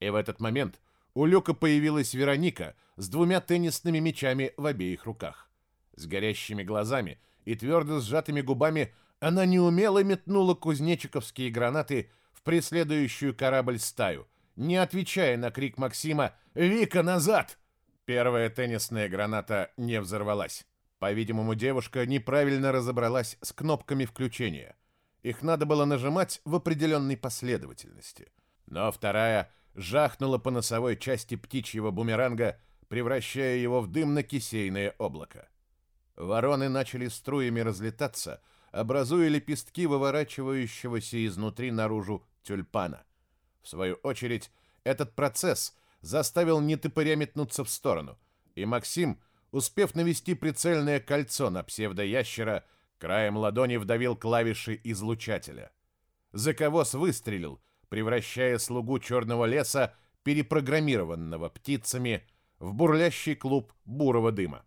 S1: И в этот момент у Люка появилась Вероника с двумя теннисными мячами в обеих руках. С горящими глазами и твердо сжатыми губами она неумело метнула кузнечиковские гранаты в преследующую корабль стаю, не отвечая на крик Максима «Вика, назад!». Первая теннисная граната не взорвалась. По-видимому, девушка неправильно разобралась с кнопками включения. Их надо было нажимать в определенной последовательности. Но вторая жахнула по носовой части птичьего бумеранга, превращая его в дымно-кисейное облако. Вороны начали струями разлетаться — образуя лепестки выворачивающегося изнутри наружу тюльпана. В свою очередь, этот процесс заставил нетопыря метнуться в сторону, и Максим, успев навести прицельное кольцо на псевдоящера, краем ладони вдавил клавиши излучателя. Заковоз выстрелил, превращая слугу черного леса, перепрограммированного птицами, в бурлящий клуб бурого дыма.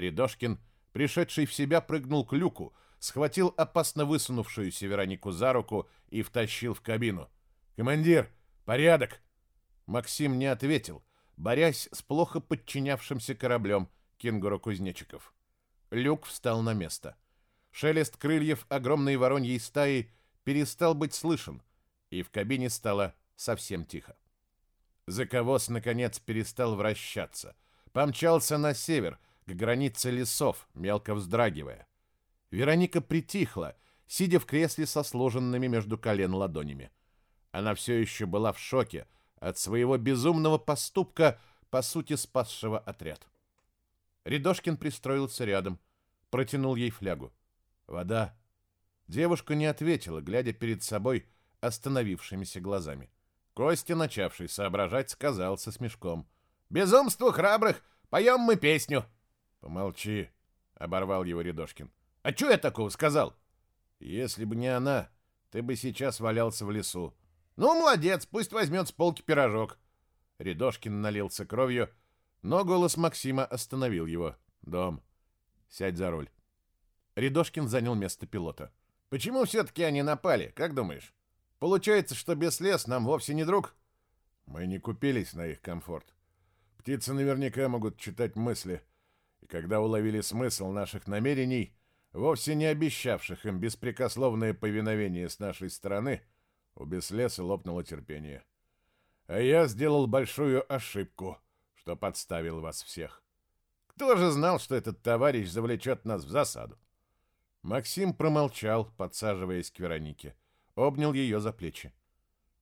S1: Рядошкин, пришедший в себя, прыгнул к люку, схватил опасно высунувшуюся Веронику за руку и втащил в кабину. «Командир, порядок!» Максим не ответил, борясь с плохо подчинявшимся кораблем кенгуру-кузнечиков. Люк встал на место. Шелест крыльев огромной вороньей стаи перестал быть слышен, и в кабине стало совсем тихо. Заковоз, наконец, перестал вращаться. Помчался на север, к границе лесов, мелко вздрагивая. Вероника притихла, сидя в кресле со сложенными между колен ладонями. Она все еще была в шоке от своего безумного поступка, по сути спасшего отряд. Рядошкин пристроился рядом, протянул ей флягу. «Вода». Девушка не ответила, глядя перед собой остановившимися глазами. Костя, начавший соображать, сказал со смешком. «Безумство храбрых! Поем мы песню!» «Помолчи!» — оборвал его Рядошкин. А что я такого сказал? Если бы не она, ты бы сейчас валялся в лесу. Ну, молодец, пусть возьмет с полки пирожок. Рядошкин налился кровью, но голос Максима остановил его. Дом, сядь за руль. Рядошкин занял место пилота. Почему все-таки они напали, как думаешь? Получается, что без лес нам вовсе не друг? Мы не купились на их комфорт. Птицы наверняка могут читать мысли. Когда уловили смысл наших намерений, вовсе не обещавших им беспрекословное повиновение с нашей стороны, у Беслеса лопнуло терпение.
S2: А я сделал большую ошибку, что подставил вас всех.
S1: Кто же знал, что этот товарищ завлечет нас в засаду?
S4: Максим промолчал, подсаживаясь к Веронике. Обнял ее за плечи.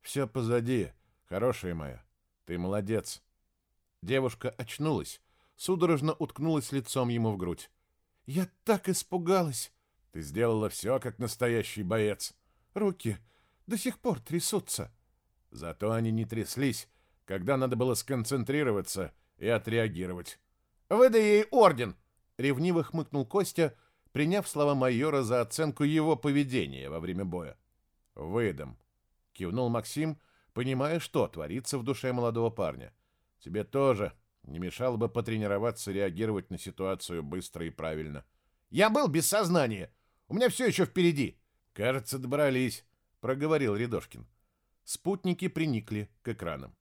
S4: «Все позади, хорошая моя. Ты молодец». Девушка очнулась, судорожно уткнулась лицом ему в грудь. «Я так испугалась!»
S2: «Ты сделала все, как настоящий боец».
S4: «Руки до сих пор трясутся».
S2: Зато они не тряслись, когда надо было сконцентрироваться и отреагировать.
S1: «Выдай ей орден!» — ревниво хмыкнул Костя, приняв слова майора за оценку его поведения во время боя.
S4: «Выдам», — кивнул Максим, понимая, что творится в душе молодого парня. «Тебе тоже не мешало бы потренироваться реагировать на ситуацию быстро и правильно».
S1: «Я был без сознания. У меня все еще впереди».
S4: «Кажется, добрались», — проговорил Рядошкин. Спутники приникли к экранам.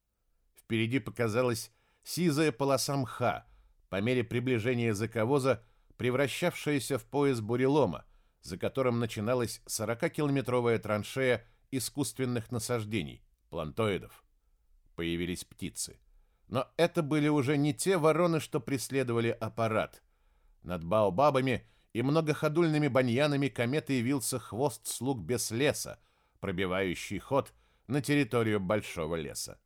S4: Впереди показалась сизая полоса мха, по мере приближения заковоза, превращавшаяся в пояс бурелома, за которым начиналась 40-километровая траншея искусственных насаждений, плантоидов. Появились птицы. Но это были уже не те вороны, что преследовали аппарат. Над баобабами и многоходульными баньянами кометы явился хвост слуг без леса, пробивающий ход на территорию большого леса.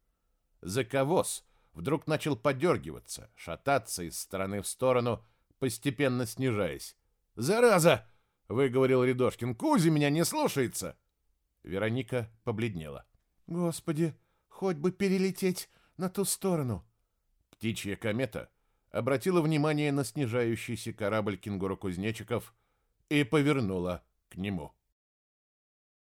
S4: Заковоз вдруг начал подергиваться, шататься из стороны в сторону, постепенно снижаясь. «Зараза!» — выговорил Рядошкин. «Кузи меня не слушается!» Вероника побледнела.
S3: «Господи, хоть бы перелететь на ту сторону!»
S4: Птичья комета обратила внимание на снижающийся корабль кенгуру-кузнечиков и повернула к нему.